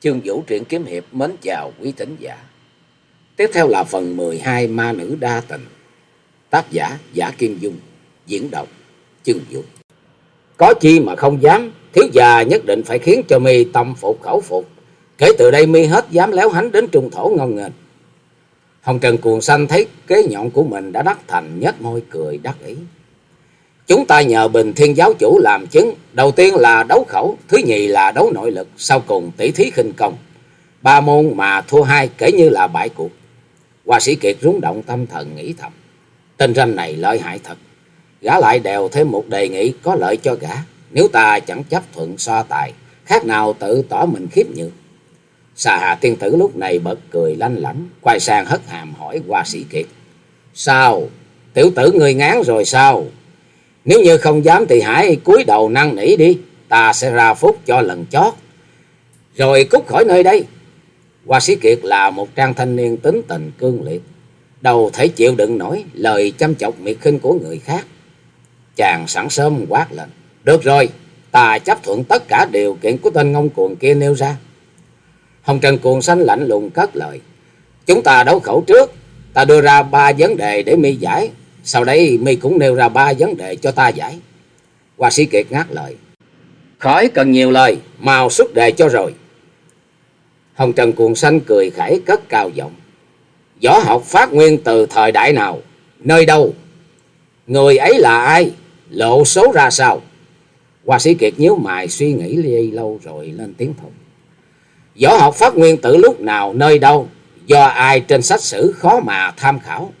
Chương Vũ truyện kiếm hiệp mến chào quý thính giả. Tiếp theo là phần 12 Ma nữ đa tình. Tác giả Giả Kim Dung, diễn đọc Chương Vũ. Có chi mà không dám, thiếu già nhất định phải khiến cho mi tâm phục khẩu phục. Kể từ đây mi hết dám léo hánh đến trung thổ ngon nghênh. Hồng Trần Cuồng Xanh thấy kế nhọn của mình đã đắc thành nhất môi cười đắc ý. Chúng ta nhờ Bình Thiên Giáo Chủ làm chứng. Đầu tiên là đấu khẩu, thứ nhì là đấu nội lực, sau cùng tỷ thí khinh công. Ba môn mà thua hai kể như là bại cuộc. Hoa sĩ Kiệt rúng động tâm thần nghĩ thầm. Tên ranh này lợi hại thật. Gã lại đèo thêm một đề nghị có lợi cho gã. Nếu ta chẳng chấp thuận so tài, khác nào tự tỏ mình khiếp nhược. Xà hà tiên tử lúc này bật cười lanh lảnh, quay sang hất hàm hỏi Hoa sĩ Kiệt. Sao? Tiểu tử người ngán rồi sao? Nếu như không dám thì hãy cúi đầu năn nỉ đi. Ta sẽ ra phúc cho lần chót. Rồi cút khỏi nơi đây. Hoa sĩ Kiệt là một trang thanh niên tính tình cương liệt. Đầu thể chịu đựng nổi lời chăm chọc miệt khinh của người khác. Chàng sẵn sớm quát lên. Được rồi, ta chấp thuận tất cả điều kiện của tên ngông cuồng kia nêu ra. Hồng Trần Cuồng Xanh lạnh lùng cất lời. Chúng ta đấu khẩu trước. Ta đưa ra ba vấn đề để mi giải. Sau đấy mi cũng nêu ra ba vấn đề cho ta giải. Hoa sĩ Kiệt ngắt lời. Khỏi cần nhiều lời, mau xuất đề cho rồi. Hồng Trần Cuồng Xanh cười khẩy cất cao giọng. Võ học phát nguyên từ thời đại nào? Nơi đâu? Người ấy là ai? Lộ số ra sao? Hoa sĩ Kiệt nhíu mày suy nghĩ ly lâu rồi lên tiếng thùng. Võ học phát nguyên từ lúc nào, nơi đâu? Do ai trên sách sử khó mà tham khảo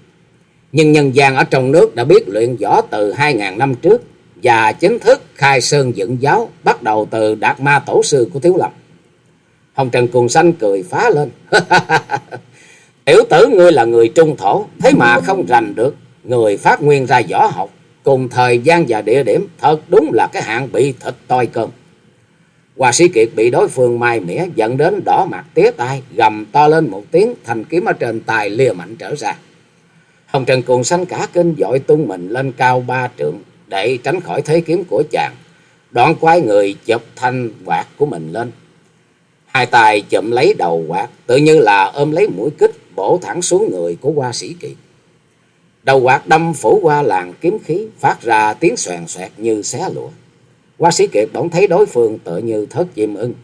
nhưng nhân gian ở trong nước đã biết luyện võ từ 2.000 năm trước và chính thức khai sơn dựng giáo bắt đầu từ Đạt Ma Tổ sư của Thiếu Lâm. Hồng Trần Cuồng Xanh cười phá lên. Tiểu tử ngươi là người trung thổ, thế mà không rành được người phát nguyên ra võ học cùng thời gian và địa điểm, thật đúng là cái hạng bị thịt toi cơm. Hoa sĩ Kiệt bị đối phương mai mỉa dẫn đến đỏ mặt tía tai, gầm to lên một tiếng, thành kiếm ở trên tài lìa mạnh trở ra. Hồng Trần cuồng sanh cả kinh dội tung mình lên cao ba trượng để tránh khỏi thế kiếm của chàng. Đoạn quay người chụp thanh quạt của mình lên. Hai tay chụm lấy đầu quạt, tự như là ôm lấy mũi kích bổ thẳng xuống người của hoa sĩ kỳ. Đầu quạt đâm phủ qua làng kiếm khí, phát ra tiếng xoèn xoẹt như xé lụa. Hoa sĩ kiệt bỗng thấy đối phương tự như thất chim ưng.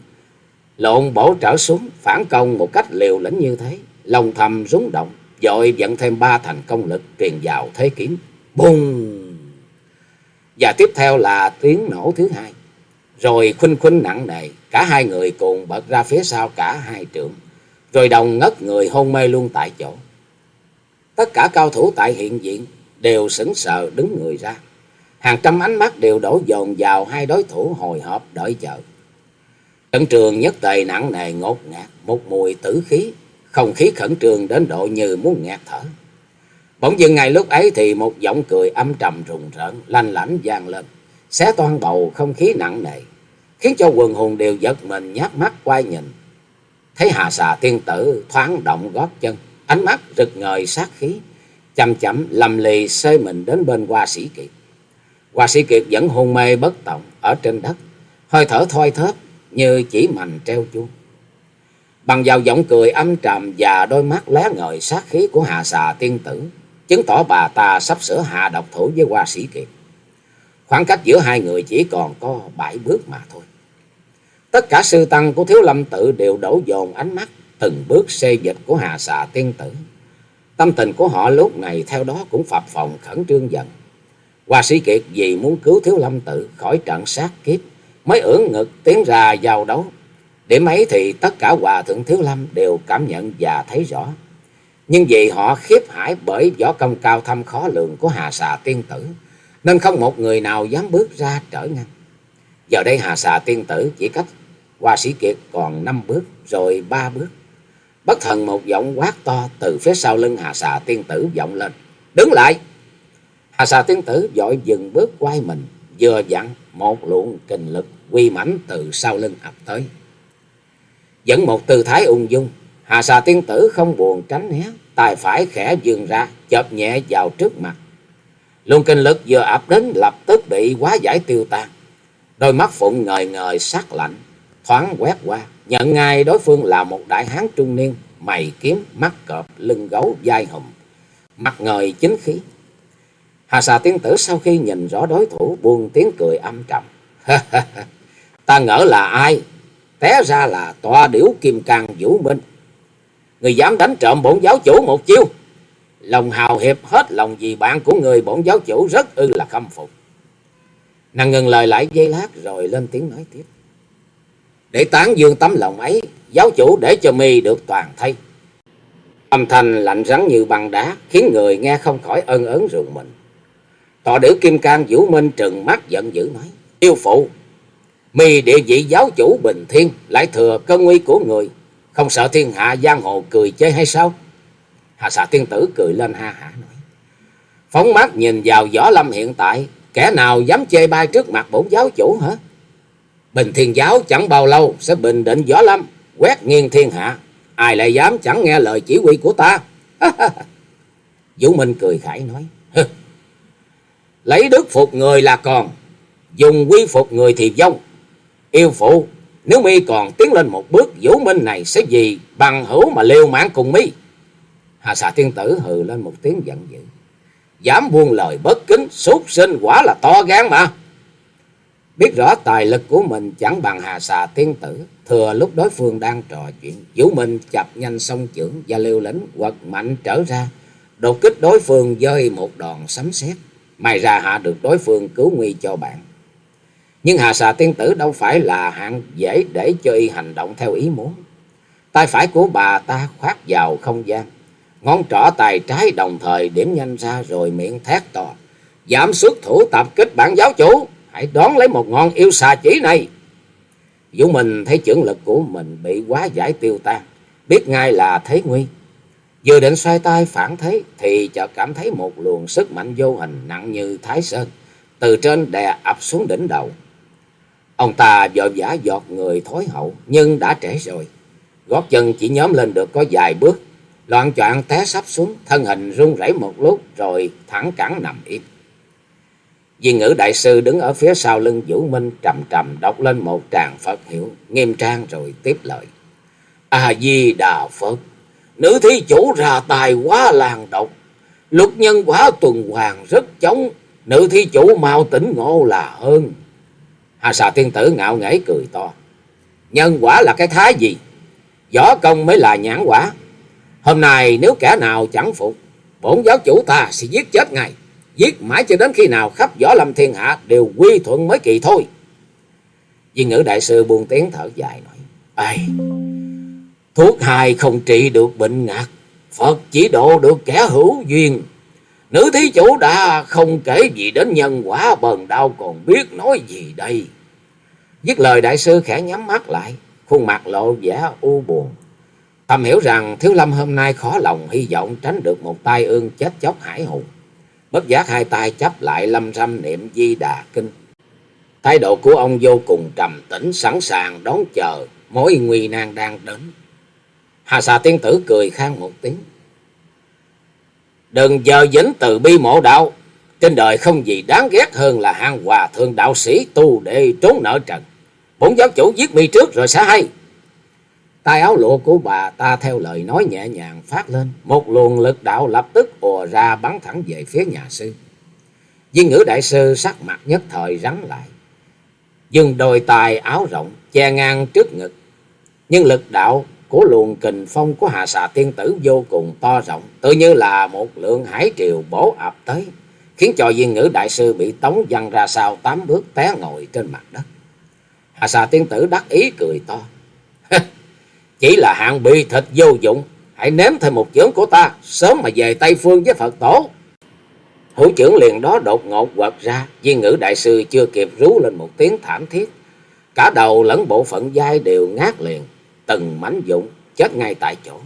Lộn bổ trở xuống, phản công một cách liều lĩnh như thế, lòng thầm rúng động, dội dẫn thêm ba thành công lực truyền vào thế kiếm. Bùng! Và tiếp theo là tiếng nổ thứ hai. Rồi khuynh khuynh nặng nề, cả hai người cùng bật ra phía sau cả hai trượng. Rồi đồng ngất người hôn mê luôn tại chỗ. Tất cả cao thủ tại hiện diện đều sững sờ đứng người ra. Hàng trăm ánh mắt đều đổ dồn vào hai đối thủ hồi hộp đợi chờ. Trận trường nhất tề nặng nề ngột ngạt, một mùi tử khí không khí khẩn trương đến độ như muốn ngạt thở. Bỗng dưng ngay lúc ấy thì một giọng cười âm trầm rùng rợn, lanh lảnh vang lên, xé toan bầu không khí nặng nề, khiến cho quần hùng đều giật mình nhát mắt quay nhìn. Thấy Hà xà tiên tử thoáng động gót chân, ánh mắt rực ngời sát khí, chậm chậm lầm lì xơi mình đến bên Hoa Sĩ Kiệt. Hoa Sĩ Kiệt vẫn hôn mê bất động ở trên đất, hơi thở thoi thóp như chỉ mành treo chuông. Bằng vào giọng cười âm trầm và đôi mắt lé ngời sát khí của hạ xà tiên tử, chứng tỏ bà ta sắp sửa hạ độc thủ với hoa sĩ kiệt. Khoảng cách giữa hai người chỉ còn có bảy bước mà thôi. Tất cả sư tăng của Thiếu Lâm Tự đều đổ dồn ánh mắt từng bước xê dịch của Hà Xà Tiên Tử. Tâm tình của họ lúc này theo đó cũng phập phồng khẩn trương dần. Hoa sĩ Kiệt vì muốn cứu Thiếu Lâm Tự khỏi trận sát kiếp mới ưỡn ngực tiến ra giao đấu Điểm ấy thì tất cả hòa thượng Thiếu Lâm đều cảm nhận và thấy rõ. Nhưng vì họ khiếp hải bởi võ công cao thâm khó lường của Hà Xà Tiên Tử, nên không một người nào dám bước ra trở ngăn. Giờ đây Hà Xà Tiên Tử chỉ cách qua Sĩ Kiệt còn năm bước, rồi ba bước. Bất thần một giọng quát to từ phía sau lưng Hà Xà Tiên Tử vọng lên. Đứng lại! Hà Xà Tiên Tử dội dừng bước quay mình, vừa dặn một luồng kình lực quy mãnh từ sau lưng ập tới. Dẫn một tư thái ung dung, Hà xà tiên tử không buồn tránh né, tay phải khẽ dường ra, chợp nhẹ vào trước mặt. Luồng kinh lực vừa ập đến lập tức bị quá giải tiêu tan. Đôi mắt phụng ngời ngời sắc lạnh, thoáng quét qua, nhận ngay đối phương là một đại hán trung niên, mày kiếm, mắt cọp, lưng gấu, vai hùm, mặt ngời chính khí. Hà xà tiên tử sau khi nhìn rõ đối thủ buông tiếng cười âm trầm. Ta ngỡ là ai? Té ra là tòa điểu kim cang vũ minh. Người dám đánh trộm bổn giáo chủ một chiêu. Lòng hào hiệp hết lòng vì bạn của người bổn giáo chủ rất ư là khâm phục. Nàng ngừng lời lại giây lát rồi lên tiếng nói tiếp. Để tán dương tấm lòng ấy, giáo chủ để cho mi được toàn thay. Âm thanh lạnh rắn như băng đá, khiến người nghe không khỏi ân ớn rùng mình. tòa điểu kim cang vũ minh trừng mắt giận dữ nói. Yêu phụ, mi địa vị giáo chủ bình thiên, lại thừa cơn nguy của người. Không sợ thiên hạ giang hồ cười chơi hay sao? Hà xà tiên tử cười lên ha hả nói. Phóng mắt nhìn vào võ lâm hiện tại, kẻ nào dám chê bai trước mặt bổn giáo chủ hả? Bình thiên giáo chẳng bao lâu sẽ bình định võ lâm, quét nghiêng thiên hạ. Ai lại dám chẳng nghe lời chỉ huy của ta? Vũ Minh cười khải nói. Lấy đức phục người là còn, dùng quy phục người thì vong. Yêu phụ, nếu mi còn tiến lên một bước, Vũ Minh này sẽ gì bằng hữu mà liều mạng cùng mi. Hà xà tiên tử hừ lên một tiếng giận dữ. Dám buông lời bất kính, súc sinh quả là to gan mà. Biết rõ tài lực của mình chẳng bằng hà xà tiên tử. Thừa lúc đối phương đang trò chuyện, Vũ Minh chập nhanh song chưởng và liều lĩnh quật mạnh trở ra. Đột kích đối phương rơi một đòn sấm sét May ra hạ được đối phương cứu nguy cho bạn. Nhưng hà xà tiên tử đâu phải là hạng dễ để cho y hành động theo ý muốn. Tay phải của bà ta khoát vào không gian. Ngón trỏ tay trái đồng thời điểm nhanh ra rồi miệng thét to. Giảm xuất thủ tập kích bản giáo chủ. Hãy đón lấy một ngọn yêu xà chỉ này. Vũ Minh thấy trưởng lực của mình bị quá giải tiêu tan. Biết ngay là thế nguy. Vừa định xoay tay phản thế thì chợt cảm thấy một luồng sức mạnh vô hình nặng như thái sơn. Từ trên đè ập xuống đỉnh đầu. Ông ta vội vã giọt người thối hậu nhưng đã trễ rồi. Gót chân chỉ nhóm lên được có vài bước. Loạn choạng té sắp xuống, thân hình run rẩy một lúc rồi thẳng cẳng nằm im. Viên ngữ đại sư đứng ở phía sau lưng Vũ Minh trầm trầm đọc lên một tràng Phật hiệu, nghiêm trang rồi tiếp lời. A-di-đà Phật, nữ thí chủ ra tài quá làng độc, luật nhân quả tuần hoàn rất chống, nữ thí chủ mau tỉnh ngộ là hơn. Hà xà tiên tử ngạo nghễ cười to. Nhân quả là cái thái gì? Võ công mới là nhãn quả. Hôm nay nếu kẻ nào chẳng phục, bổn giáo chủ ta sẽ giết chết ngài. Giết mãi cho đến khi nào khắp võ lâm thiên hạ đều quy thuận mới kỳ thôi. Viên ngữ đại sư buông tiếng thở dài nói. Ây, thuốc hài không trị được bệnh ngạt. Phật chỉ độ được kẻ hữu duyên. Nữ thí chủ đã không kể gì đến nhân quả bần đau còn biết nói gì đây. Dứt lời đại sư khẽ nhắm mắt lại, khuôn mặt lộ vẻ u buồn. Thầm hiểu rằng Thiếu Lâm hôm nay khó lòng hy vọng tránh được một tai ương chết chóc hải hùng. Bất giác hai tay chấp lại lâm râm niệm di đà kinh. Thái độ của ông vô cùng trầm tĩnh sẵn sàng đón chờ mối nguy nan đang đến. Hà xà tiên tử cười khang một tiếng. Đừng giờ dính từ bi mộ đạo. Trên đời không gì đáng ghét hơn là hang hòa thượng đạo sĩ tu để trốn nợ trần. Bốn giáo chủ giết mi trước rồi sẽ hay. Tay áo lụa của bà ta theo lời nói nhẹ nhàng phát lên. Một luồng lực đạo lập tức ùa ra bắn thẳng về phía nhà sư. Viên ngữ đại sư sắc mặt nhất thời rắn lại. Dừng đôi tài áo rộng che ngang trước ngực. Nhưng lực đạo của luồng kình phong của hạ xà tiên tử vô cùng to rộng. Tự như là một lượng hải triều bổ ập tới. Khiến cho viên ngữ đại sư bị tống văng ra sau tám bước té ngồi trên mặt đất. Hạ xà tiên tử đắc ý cười to. Chỉ là hạng bị thịt vô dụng. Hãy nếm thêm một chưởng của ta. Sớm mà về Tây Phương với Phật tổ. Hữu trưởng liền đó đột ngột quật ra. Viên ngữ đại sư chưa kịp rú lên một tiếng thảm thiết. Cả đầu lẫn bộ phận dai đều ngát liền. Từng mảnh dụng chết ngay tại chỗ.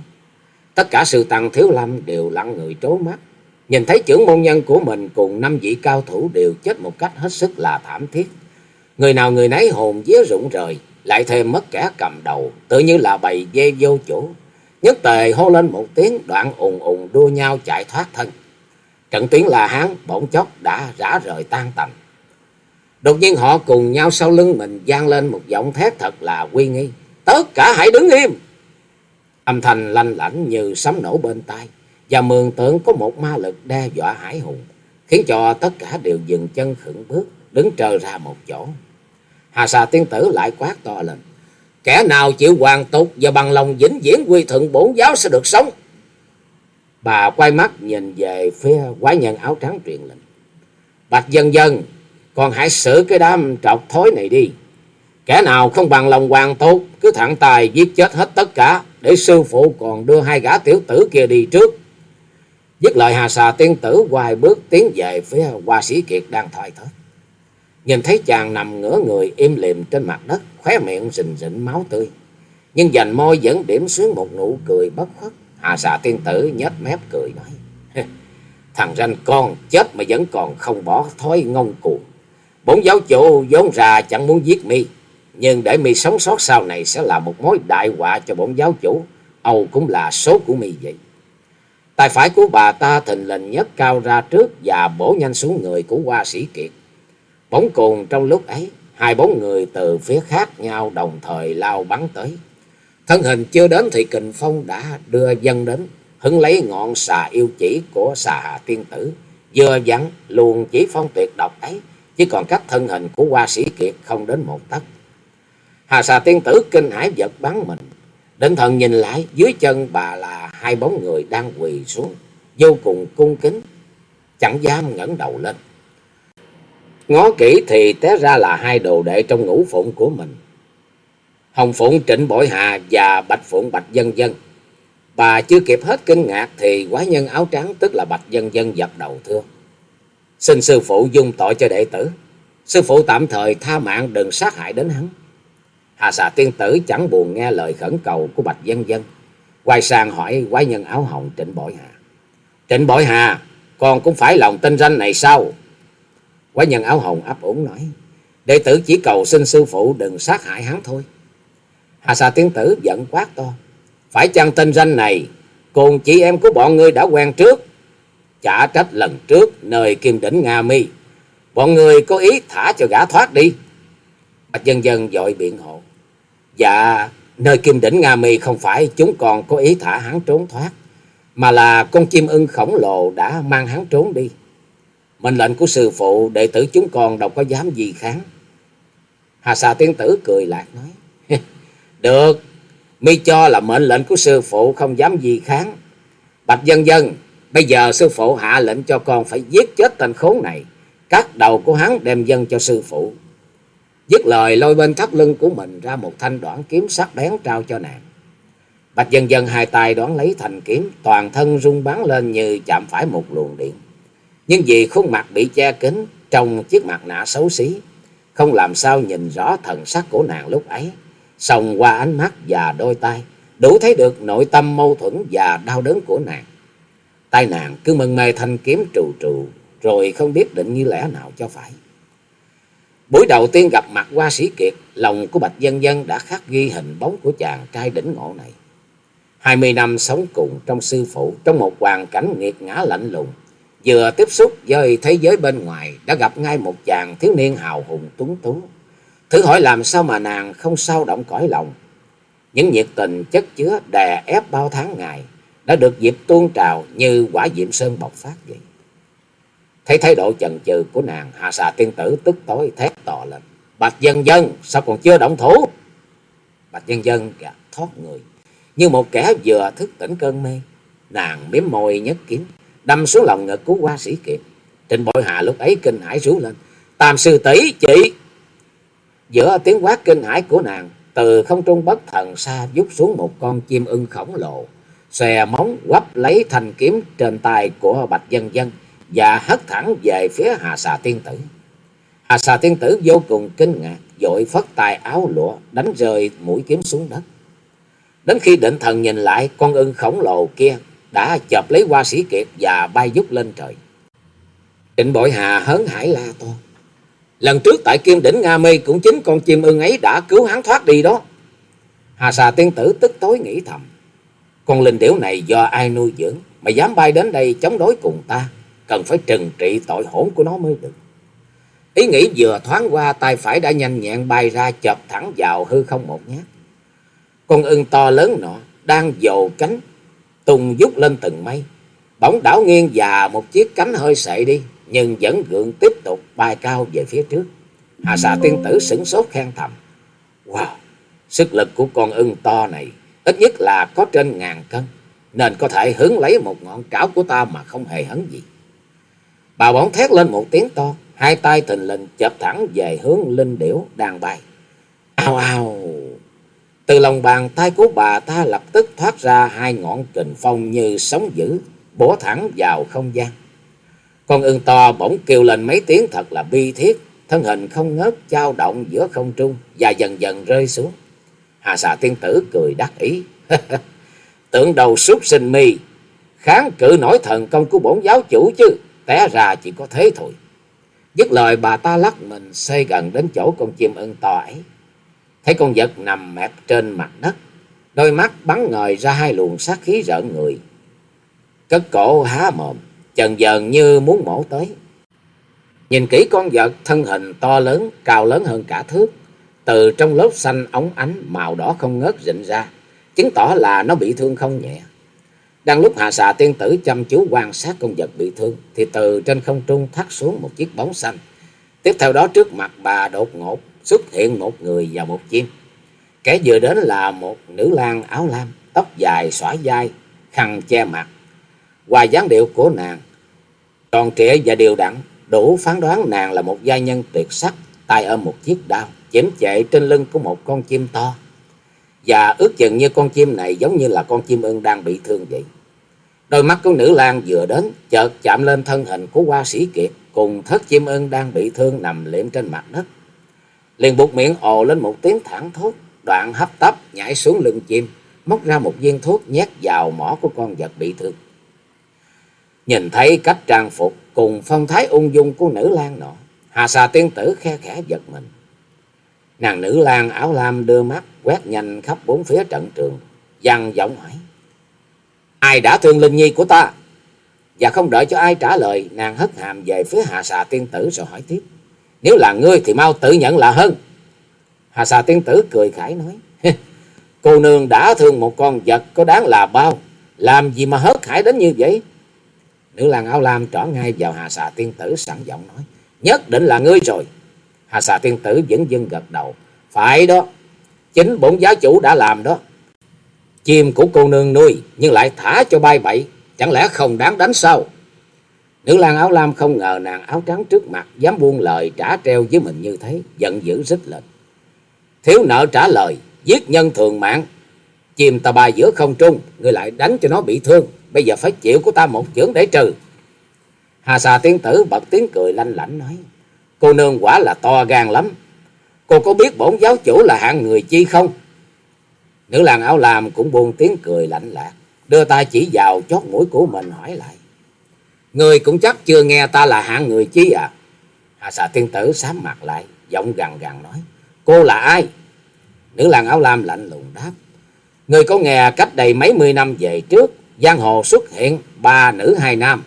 Tất cả sư tăng thiếu lâm đều lặng người trố mắt. Nhìn thấy trưởng môn nhân của mình cùng năm vị cao thủ đều chết một cách hết sức là thảm thiết. Người nào người nấy hồn vía rụng rời, lại thêm mất kẻ cầm đầu, tự như là bầy dê vô chủ. Nhất tề hô lên một tiếng đoạn ùng ùng đua nhau chạy thoát thân. Trận tuyến là hán bỗng chốc đã rã rời tan tành. Đột nhiên họ cùng nhau sau lưng mình gian lên một giọng thét thật là uy nghi tất cả hãy đứng im. Âm thanh lanh lảnh như sấm nổ bên tai và mường tượng có một ma lực đe dọa hải hùng, khiến cho tất cả đều dừng chân khựng bước, đứng trơ ra một chỗ. Hà xà tiên tử lại quát to lên. Kẻ nào chịu hoàn tục và bằng lòng vĩnh viễn quy thuận bổn giáo sẽ được sống. Bà quay mắt nhìn về phía quái nhân áo trắng truyền lệnh. Bạch dân dân, còn hãy xử cái đám trọc thối này đi. Kẻ nào không bằng lòng hoàng tốt, cứ thẳng tài giết chết hết tất cả, để sư phụ còn đưa hai gã tiểu tử kia đi trước. Dứt lời hà xà tiên tử hoài bước tiến về phía hoa sĩ kiệt đang thoi thóp. Nhìn thấy chàng nằm ngửa người im lìm trên mặt đất, khóe miệng rình rịnh máu tươi. Nhưng dành môi vẫn điểm xuống một nụ cười bất khuất. Hà xà tiên tử nhếch mép cười nói. Thằng ranh con chết mà vẫn còn không bỏ thói ngông cuồng. Bốn giáo chủ vốn ra chẳng muốn giết mi nhưng để mi sống sót sau này sẽ là một mối đại họa cho bổn giáo chủ. Âu cũng là số của mi vậy. Tay phải của bà ta thình lình nhấc cao ra trước và bổ nhanh xuống người của hoa sĩ kiệt. bỗng cùng trong lúc ấy, hai bóng người từ phía khác nhau đồng thời lao bắn tới. Thân hình chưa đến thì kình phong đã đưa dân đến, hứng lấy ngọn xà yêu chỉ của xà hà tiên tử. Vừa vặn luồng chỉ phong tuyệt độc ấy, chỉ còn cách thân hình của hoa sĩ kiệt không đến một tấc. Hà xà tiên tử kinh hãi giật bắn mình. Định thần nhìn lại, dưới chân bà là hai bóng người đang quỳ xuống, vô cùng cung kính, chẳng dám ngẩng đầu lên. Ngó kỹ thì té ra là hai đồ đệ trong ngũ phụng của mình. Hồng Phụng Trịnh Bội Hà và Bạch Phụng Bạch Dân Dân. Bà chưa kịp hết kinh ngạc thì quái nhân áo trắng tức là Bạch Dân Dân dập đầu thưa. Xin sư phụ dung tội cho đệ tử. Sư phụ tạm thời tha mạng đừng sát hại đến hắn. Hà xà tiên tử chẳng buồn nghe lời khẩn cầu của Bạch Dân Dân. Quay sang hỏi quái nhân áo hồng Trịnh Bội Hà. Trịnh Bội Hà, con cũng phải lòng tinh ranh này sao? Quái nhân áo hồng ấp ủng nói. Đệ tử chỉ cầu xin sư phụ đừng sát hại hắn thôi. Hà xà tiên tử giận quát to. Phải chăng tên danh này cùng chị em của bọn ngươi đã quen trước. Chả trách lần trước nơi kim đỉnh Nga mi. Bọn người có ý thả cho gã thoát đi. Bạch dân dân dội biện hộ. Dạ, nơi kim đỉnh Nga mi không phải chúng còn có ý thả hắn trốn thoát. Mà là con chim ưng khổng lồ đã mang hắn trốn đi. Mệnh lệnh của sư phụ, đệ tử chúng còn đâu có dám gì kháng. Hà xà tiên tử cười lạc nói. Được, mi cho là mệnh lệnh của sư phụ không dám gì kháng. Bạch dân dân, bây giờ sư phụ hạ lệnh cho con phải giết chết tên khốn này. Cắt đầu của hắn đem dân cho sư phụ. Dứt lời lôi bên thắt lưng của mình ra một thanh đoạn kiếm sắc bén trao cho nàng. Bạch dần dần hai tay đoán lấy thành kiếm, toàn thân rung bắn lên như chạm phải một luồng điện. Nhưng vì khuôn mặt bị che kín trong chiếc mặt nạ xấu xí, không làm sao nhìn rõ thần sắc của nàng lúc ấy. Xong qua ánh mắt và đôi tay, đủ thấy được nội tâm mâu thuẫn và đau đớn của nàng. tay nàng cứ mân mê thanh kiếm trù trù, rồi không biết định như lẽ nào cho phải. Buổi đầu tiên gặp mặt qua sĩ kiệt, lòng của Bạch Dân Dân đã khắc ghi hình bóng của chàng trai đỉnh ngộ này. Hai mươi năm sống cùng trong sư phụ, trong một hoàn cảnh nghiệt ngã lạnh lùng, vừa tiếp xúc với thế giới bên ngoài đã gặp ngay một chàng thiếu niên hào hùng tuấn tú. Thử hỏi làm sao mà nàng không sao động cõi lòng. Những nhiệt tình chất chứa đè ép bao tháng ngày đã được dịp tuôn trào như quả diệm sơn bộc phát vậy. Thấy thái độ chần chừ của nàng, hà xà tiên tử tức tối thét to lên. Bạch dân dân, sao còn chưa động thủ? Bạch dân dân gạt thoát người, như một kẻ vừa thức tỉnh cơn mê. Nàng miếm môi nhấc kiếm, đâm xuống lòng ngực của hoa sĩ kiệt. Trịnh bội hạ lúc ấy kinh hãi rú lên. Tam sư tỷ chị! Giữa tiếng quát kinh hãi của nàng, từ không trung bất thần xa rút xuống một con chim ưng khổng lồ. Xòe móng quắp lấy thanh kiếm trên tay của Bạch Dân Dân và hất thẳng về phía Hà Xà Tiên Tử. Hà Xà Tiên Tử vô cùng kinh ngạc, dội phất tay áo lụa, đánh rơi mũi kiếm xuống đất. Đến khi định thần nhìn lại, con ưng khổng lồ kia đã chộp lấy hoa sĩ kiệt và bay dút lên trời. Trịnh Bội Hà hớn hải la to. Lần trước tại Kim Đỉnh Nga Mê cũng chính con chim ưng ấy đã cứu hắn thoát đi đó. Hà xà tiên tử tức tối nghĩ thầm. Con linh điểu này do ai nuôi dưỡng mà dám bay đến đây chống đối cùng ta. Cần phải trừng trị tội hỗn của nó mới được. Ý nghĩ vừa thoáng qua tay phải đã nhanh nhẹn bay ra chộp thẳng vào hư không một nhát. Con ưng to lớn nọ đang dồ cánh tung dút lên từng mây. Bỗng đảo nghiêng và một chiếc cánh hơi sệ đi, nhưng vẫn gượng tiếp tục bay cao về phía trước. Hà xà tiên tử sửng sốt khen thầm. Wow, sức lực của con ưng to này ít nhất là có trên ngàn cân, nên có thể hứng lấy một ngọn trảo của ta mà không hề hấn gì. Bà bỗng thét lên một tiếng to, hai tay thình lình chập thẳng về hướng linh điểu đang bay. Ao ao! Từ lòng bàn tay của bà ta lập tức thoát ra hai ngọn kình phong như sóng dữ, bổ thẳng vào không gian. Con ưng to bỗng kêu lên mấy tiếng thật là bi thiết, thân hình không ngớt dao động giữa không trung và dần dần rơi xuống. Hà xà tiên tử cười đắc ý. Tưởng đầu súc sinh mi, kháng cự nổi thần công của bổn giáo chủ chứ, té ra chỉ có thế thôi. Dứt lời bà ta lắc mình xây gần đến chỗ con chim ưng to ấy. Thấy con vật nằm mẹp trên mặt đất, đôi mắt bắn ngời ra hai luồng sát khí rợn người. Cất cổ há mồm, chần dần như muốn mổ tới. Nhìn kỹ con vật thân hình to lớn, cao lớn hơn cả thước, từ trong lớp xanh óng ánh màu đỏ không ngớt rịn ra, chứng tỏ là nó bị thương không nhẹ. Đang lúc hạ xà tiên tử chăm chú quan sát con vật bị thương, thì từ trên không trung thắt xuống một chiếc bóng xanh. Tiếp theo đó trước mặt bà đột ngột xuất hiện một người và một chim. Kẻ vừa đến là một nữ lang áo lam, tóc dài xõa vai, khăn che mặt. Qua dáng điệu của nàng, tròn trịa và đều đặn, đủ phán đoán nàng là một giai nhân tuyệt sắc, tay ôm một chiếc đao, chém chạy trên lưng của một con chim to. Và ước chừng như con chim này giống như là con chim ưng đang bị thương vậy. Đôi mắt của nữ lang vừa đến, chợt chạm lên thân hình của hoa sĩ kiệt, cùng thất chim ưng đang bị thương nằm liệm trên mặt đất. Liền buộc miệng ồ lên một tiếng thẳng thốt, đoạn hấp tấp nhảy xuống lưng chim, móc ra một viên thuốc nhét vào mỏ của con vật bị thương. Nhìn thấy cách trang phục cùng phong thái ung dung của nữ lang nọ, Hà xà tiên tử khe khẽ giật mình. Nàng nữ lang áo lam đưa mắt quét nhanh khắp bốn phía trận trường, dằn giọng hỏi. Ai đã thương linh nhi của ta? Và không đợi cho ai trả lời, nàng hất hàm về phía Hà xà tiên tử rồi hỏi tiếp. Nếu là ngươi thì mau tự nhận là hơn. Hà xà tiên tử cười khải nói. Cô nương đã thương một con vật có đáng là bao. Làm gì mà hớt hải đến như vậy? Nữ làng áo lam trỏ ngay vào Hà xà tiên tử sẵn giọng nói. Nhất định là ngươi rồi. Hà xà tiên tử vẫn dưng gật đầu. Phải đó. Chính bổn giáo chủ đã làm đó. Chim của cô nương nuôi nhưng lại thả cho bay bậy. Chẳng lẽ không đáng đánh sao? Nữ lang áo lam không ngờ nàng áo trắng trước mặt dám buông lời trả treo với mình như thế. Giận dữ rít lên. Thiếu nợ trả lời. Giết nhân thường mạng. Chìm tà bà giữa không trung. người lại đánh cho nó bị thương. Bây giờ phải chịu của ta một chưởng để trừ. Hà xà tiên tử bật tiếng cười lanh lảnh nói. Cô nương quả là to gan lắm. Cô có biết bổn giáo chủ là hạng người chi không? Nữ làng áo lam cũng buông tiếng cười lạnh lạc. Đưa tay chỉ vào chót mũi của mình hỏi lại. Người cũng chắc chưa nghe ta là hạng người chi à? Hà xà tiên tử sám mặt lại. Giọng gằn gằn nói. Cô là ai? Nữ làng áo lam lạnh lùng đáp. Người có nghe cách đây mấy mươi năm về trước. Giang hồ xuất hiện ba nữ hai nam.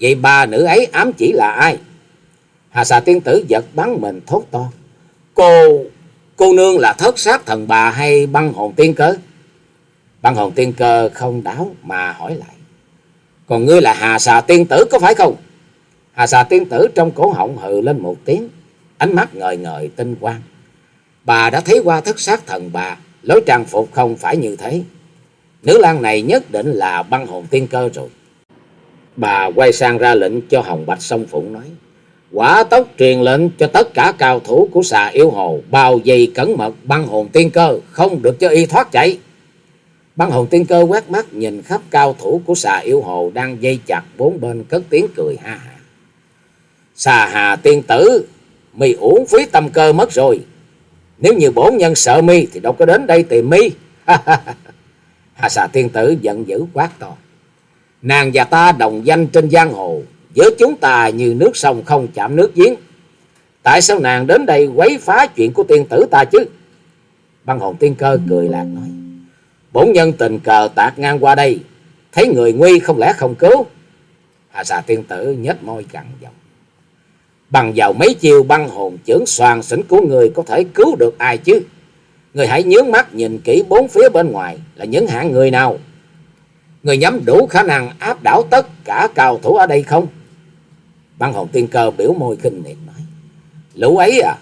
Vậy ba nữ ấy ám chỉ là ai? Hà xà tiên tử giật bắn mình thốt to. Cô, cô nương là thất sát thần bà hay băng hồn tiên cơ? Băng hồn tiên cơ không đáo mà hỏi lại. Còn ngươi là hà xà tiên tử có phải không? Hà xà tiên tử trong cổ họng hừ lên một tiếng. Ánh mắt ngời ngời tinh quang. Bà đã thấy qua thất sát thần bà. Lối trang phục không phải như thế. Nữ lang này nhất định là băng hồn tiên cơ rồi. Bà quay sang ra lệnh cho Hồng Bạch Sông Phụng nói. Quả tốc truyền lệnh cho tất cả cao thủ của xà yêu hồ bao dây cẩn mật băng hồn tiên cơ không được cho y thoát chạy. Băng hồn tiên cơ quét mắt nhìn khắp cao thủ của xà yêu hồ đang dây chặt bốn bên cất tiếng cười ha hà Xà hà tiên tử, mi uổng phí tâm cơ mất rồi. Nếu như bổn nhân sợ mi thì đâu có đến đây tìm mi. Hà xà tiên tử giận dữ quát to. Nàng và ta đồng danh trên giang hồ, với chúng ta như nước sông không chạm nước giếng. Tại sao nàng đến đây quấy phá chuyện của tiên tử ta chứ? Băng hồn tiên cơ cười lạc nói. Bổn nhân tình cờ tạc ngang qua đây, thấy người nguy không lẽ không cứu? Hà xà tiên tử nhếch môi gằn giọng. Bằng vào mấy chiêu băng hồn chưởng soàn xỉn của người có thể cứu được ai chứ? Người hãy nhướng mắt nhìn kỹ bốn phía bên ngoài là những hạng người nào. Người nhắm đủ khả năng áp đảo tất cả cao thủ ở đây không? Băng hồn tiên cơ biểu môi kinh miệt nói. Lũ ấy à,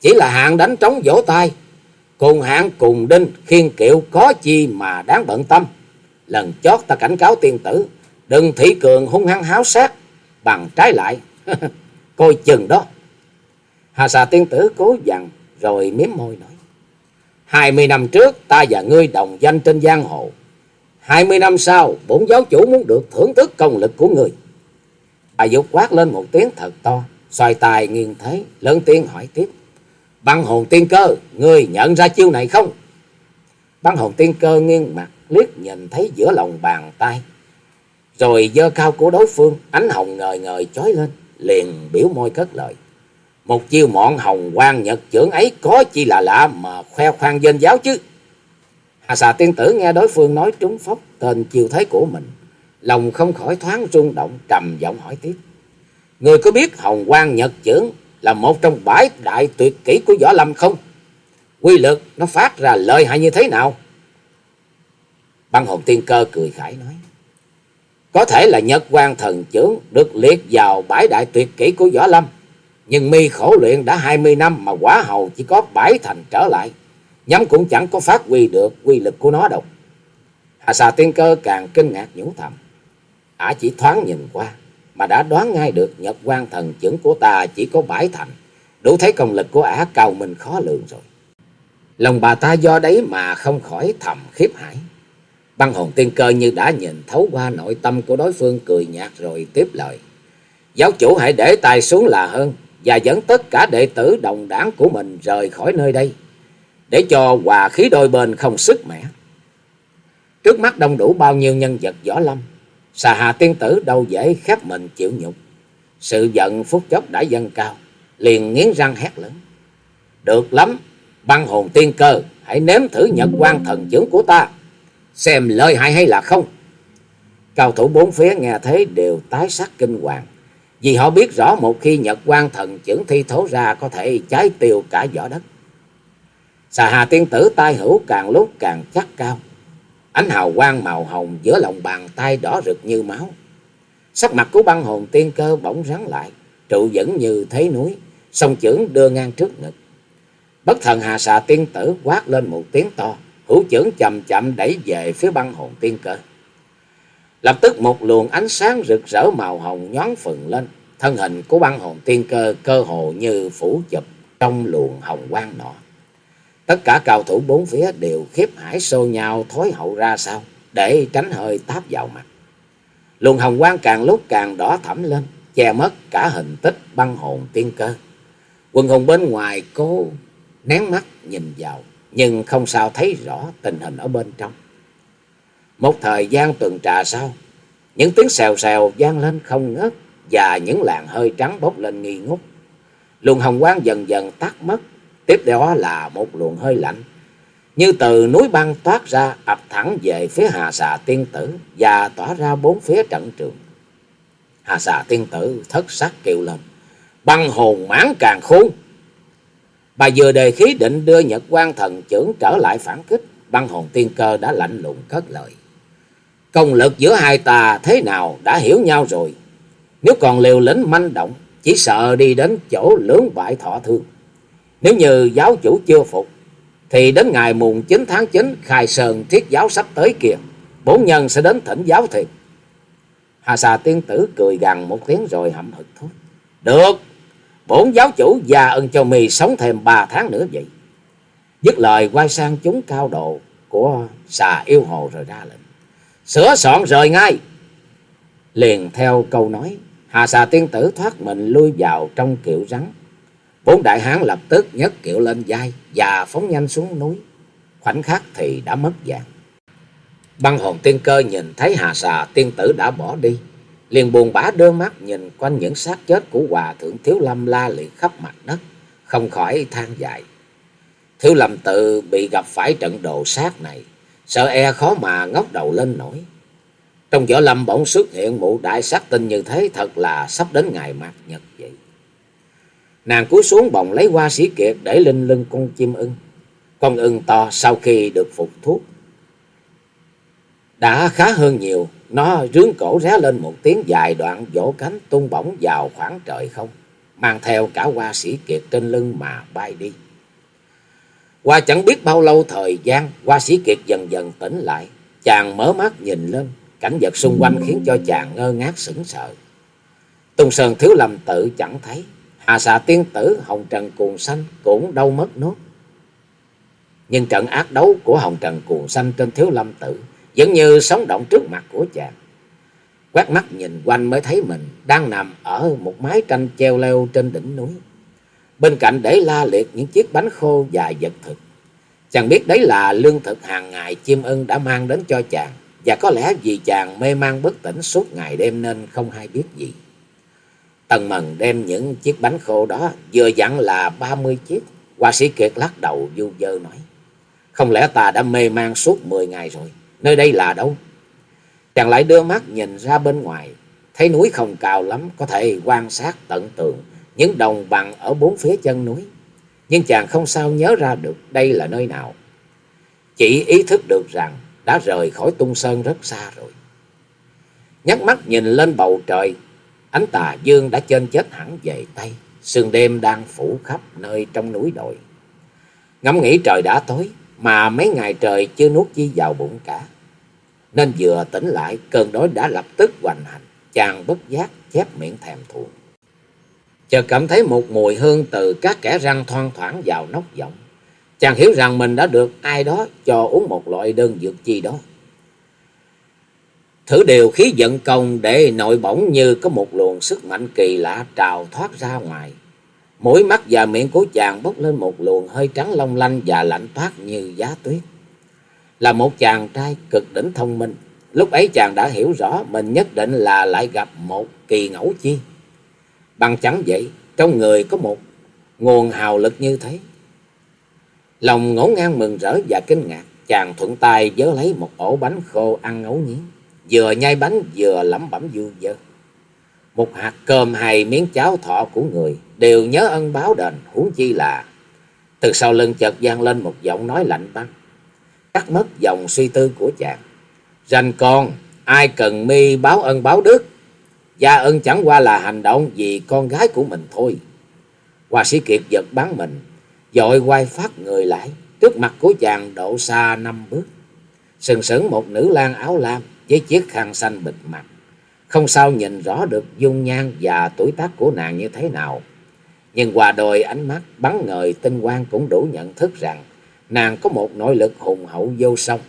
chỉ là hạng đánh trống vỗ tay. Cùng hạng cùng đinh khiên kiệu có chi mà đáng bận tâm. Lần chót ta cảnh cáo tiên tử, đừng thị cường hung hăng háo sát, bằng trái lại. Coi chừng đó. Hà xà tiên tử cố dặn rồi miếm môi nói. Hai mươi năm trước ta và ngươi đồng danh trên giang hồ. Hai mươi năm sau, bổn giáo chủ muốn được thưởng thức công lực của ngươi. Bà dục quát lên một tiếng thật to, xoay tài nghiêng thế, lớn tiếng hỏi tiếp. Băng hồn tiên cơ, ngươi nhận ra chiêu này không? Băng hồn tiên cơ nghiêng mặt, liếc nhìn thấy giữa lòng bàn tay. Rồi dơ cao của đối phương, ánh hồng ngời ngời chói lên, liền biểu môi cất lời. Một chiêu mọn hồng quang nhật trưởng ấy có chi là lạ mà khoe khoang danh giáo chứ. Hà xà tiên tử nghe đối phương nói trúng phóc tên chiêu thế của mình. Lòng không khỏi thoáng rung động, trầm giọng hỏi tiếp. Người có biết hồng quang nhật trưởng là một trong bãi đại tuyệt kỹ của võ lâm không? Quy lực nó phát ra lợi hại như thế nào? Băng hồn tiên cơ cười khải nói. Có thể là nhật quang thần trưởng được liệt vào bãi đại tuyệt kỹ của võ lâm. Nhưng mi khổ luyện đã hai mươi năm mà quả hầu chỉ có bảy thành trở lại. Nhắm cũng chẳng có phát huy được quy lực của nó đâu. Hà xà tiên cơ càng kinh ngạc nhủ thầm. Ả chỉ thoáng nhìn qua, mà đã đoán ngay được nhật quan thần chưởng của ta chỉ có bãi thành. Đủ thấy công lực của ả cao mình khó lường rồi. Lòng bà ta do đấy mà không khỏi thầm khiếp hải. Băng hồn tiên cơ như đã nhìn thấu qua nội tâm của đối phương cười nhạt rồi tiếp lời. Giáo chủ hãy để tay xuống là hơn, và dẫn tất cả đệ tử đồng đảng của mình rời khỏi nơi đây. Để cho hòa khí đôi bên không sức mẻ. Trước mắt đông đủ bao nhiêu nhân vật võ lâm. Xà hà tiên tử đâu dễ khép mình chịu nhục. Sự giận phút chốc đã dâng cao. Liền nghiến răng hét lớn. Được lắm. Băng hồn tiên cơ. Hãy nếm thử nhật quan thần trưởng của ta. Xem lời hại hay là không. Cao thủ bốn phía nghe thế đều tái sắc kinh hoàng. Vì họ biết rõ một khi Nhật quan thần trưởng thi thố ra có thể cháy tiêu cả vỏ đất. Xà hà tiên tử tai hữu càng lúc càng chắc cao. Ánh hào quang màu hồng giữa lòng bàn tay đỏ rực như máu. Sắc mặt của băng hồn tiên cơ bỗng rắn lại, trụ vẫn như thế núi, song chưởng đưa ngang trước ngực. Bất thần hà xà tiên tử quát lên một tiếng to, hữu chưởng chậm chậm đẩy về phía băng hồn tiên cơ. Lập tức một luồng ánh sáng rực rỡ màu hồng nhón phừng lên, thân hình của băng hồn tiên cơ cơ hồ như phủ chụp trong luồng hồng quang nọ. Tất cả cao thủ bốn phía đều khiếp hải xô nhau thối hậu ra sau, để tránh hơi táp vào mặt. Luồng hồng quang càng lúc càng đỏ thẫm lên, che mất cả hình tích băng hồn tiên cơ. Quần hùng bên ngoài cố nén mắt nhìn vào, nhưng không sao thấy rõ tình hình ở bên trong. Một thời gian tuần trà sau, những tiếng xèo xèo vang lên không ngớt và những làn hơi trắng bốc lên nghi ngút. Luồng hồng quang dần dần tắt mất, tiếp đó là một luồng hơi lạnh. Như từ núi băng toát ra ập thẳng về phía hà xà tiên tử và tỏa ra bốn phía trận trường. Hà xà tiên tử thất sắc kêu lên. Băng hồn mãn càng khôn. Bà vừa đề khí định đưa Nhật quan thần trưởng trở lại phản kích. Băng hồn tiên cơ đã lạnh lùng cất lời. Công lực giữa hai ta thế nào đã hiểu nhau rồi. Nếu còn liều lĩnh manh động, chỉ sợ đi đến chỗ lưỡng bại thọ thương. Nếu như giáo chủ chưa phục, thì đến ngày mùng 9 tháng 9 khai sơn thiết giáo sắp tới kia, Bốn nhân sẽ đến thỉnh giáo thiệt. Hà xà tiên tử cười gằn một tiếng rồi hậm hực thốt. Được, bốn giáo chủ già ân cho mì sống thêm ba tháng nữa vậy. Dứt lời quay sang chúng cao độ của xà yêu hồ rồi ra lệnh. Sửa soạn rời ngay. Liền theo câu nói, Hà xà tiên tử thoát mình lui vào trong kiệu rắn. Bốn đại hán lập tức nhấc kiệu lên vai và phóng nhanh xuống núi. Khoảnh khắc thì đã mất dạng. Băng hồn tiên cơ nhìn thấy hà xà, tiên tử đã bỏ đi. Liền buồn bã đưa mắt nhìn quanh những xác chết của hòa thượng Thiếu Lâm la liệt khắp mặt đất. Không khỏi than dài. Thiếu Lâm tự bị gặp phải trận đồ sát này, sợ e khó mà ngóc đầu lên nổi. Trong võ lâm bỗng xuất hiện mụ đại sát tinh như thế, thật là sắp đến ngày mạt nhật vậy. Nàng cúi xuống bồng lấy hoa sĩ kiệt để lên lưng con chim ưng. Con ưng to sau khi được phục thuốc đã khá hơn nhiều. Nó rướng cổ ré lên một tiếng dài đoạn vỗ cánh tung bổng vào khoảng trời không. Mang theo cả hoa sĩ kiệt trên lưng mà bay đi. Qua chẳng biết bao lâu thời gian, hoa sĩ kiệt dần dần tỉnh lại. Chàng mở mắt nhìn lên, cảnh vật xung quanh khiến cho chàng ngơ ngác sững sờ. Tung Sơn Thiếu Lâm tự chẳng thấy, Hà xà tiên tử, Hồng Trần Cuồng Xanh cũng đâu mất nốt. Nhưng trận ác đấu của Hồng Trần Cuồng Xanh trên Thiếu Lâm tử vẫn như sống động trước mặt của chàng. Quét mắt nhìn quanh mới thấy mình đang nằm ở một mái tranh treo leo trên đỉnh núi. Bên cạnh để la liệt những chiếc bánh khô và vật thực. Chàng biết đấy là lương thực hàng ngày chim ưng đã mang đến cho chàng. Và có lẽ vì chàng mê man bất tỉnh suốt ngày đêm nên không hay biết gì. Tần Mần đem những chiếc bánh khô đó vừa dặn là ba mươi chiếc. Hoa sĩ Kiệt lắc đầu du dơ nói. Không lẽ ta đã mê man suốt mười ngày rồi? Nơi đây là đâu? Chàng lại đưa mắt nhìn ra bên ngoài. Thấy núi không cao lắm, có thể quan sát tận tường những đồng bằng ở bốn phía chân núi. Nhưng chàng không sao nhớ ra được đây là nơi nào. Chỉ ý thức được rằng đã rời khỏi tung sơn rất xa rồi. Nhắc mắt nhìn lên bầu trời, ánh tà dương đã trên chết hẳn về Tây. Sương đêm đang phủ khắp nơi trong núi đồi. Ngẫm nghĩ trời đã tối, mà mấy ngày trời chưa nuốt chi vào bụng cả. Nên vừa tỉnh lại, cơn đói đã lập tức hoành hành, chàng bất giác chép miệng thèm thuồng. Chợt cảm thấy một mùi hương từ các kẻ răng thoang thoảng vào nóc giọng. Chàng hiểu rằng mình đã được ai đó cho uống một loại đơn dược chi đó. Thử điều khí vận công để nội bổng như có một luồng sức mạnh kỳ lạ trào thoát ra ngoài. Mũi mắt và miệng của chàng bốc lên một luồng hơi trắng long lanh và lạnh toát như giá tuyết. Là một chàng trai cực đỉnh thông minh, lúc ấy chàng đã hiểu rõ mình nhất định là lại gặp một kỳ ngẫu chi. Bằng chẳng vậy, trong người có một nguồn hào lực như thế. Lòng ngổ ngang mừng rỡ và kinh ngạc, chàng thuận tay vớ lấy một ổ bánh khô ăn ngấu nghiến, vừa nhai bánh vừa lẩm bẩm dư dơ. Một hạt cơm hay miếng cháo thọ của người đều nhớ ân báo đền, huống chi là từ sau lưng chợt vang lên một giọng nói lạnh băng, cắt mất dòng suy tư của chàng. Rành con, ai cần mi báo ân báo đức, gia ân chẳng qua là hành động vì con gái của mình thôi. Hoa sĩ Kiệt giật bắn mình, dội quay phát người lại, trước mặt của chàng độ xa năm bước. Sừng sững một nữ lang áo lam với chiếc khăn xanh bịt mặt. Không sao nhìn rõ được dung nhan và tuổi tác của nàng như thế nào. Nhưng qua đôi ánh mắt bắn ngời, tinh quang cũng đủ nhận thức rằng nàng có một nội lực hùng hậu vô song.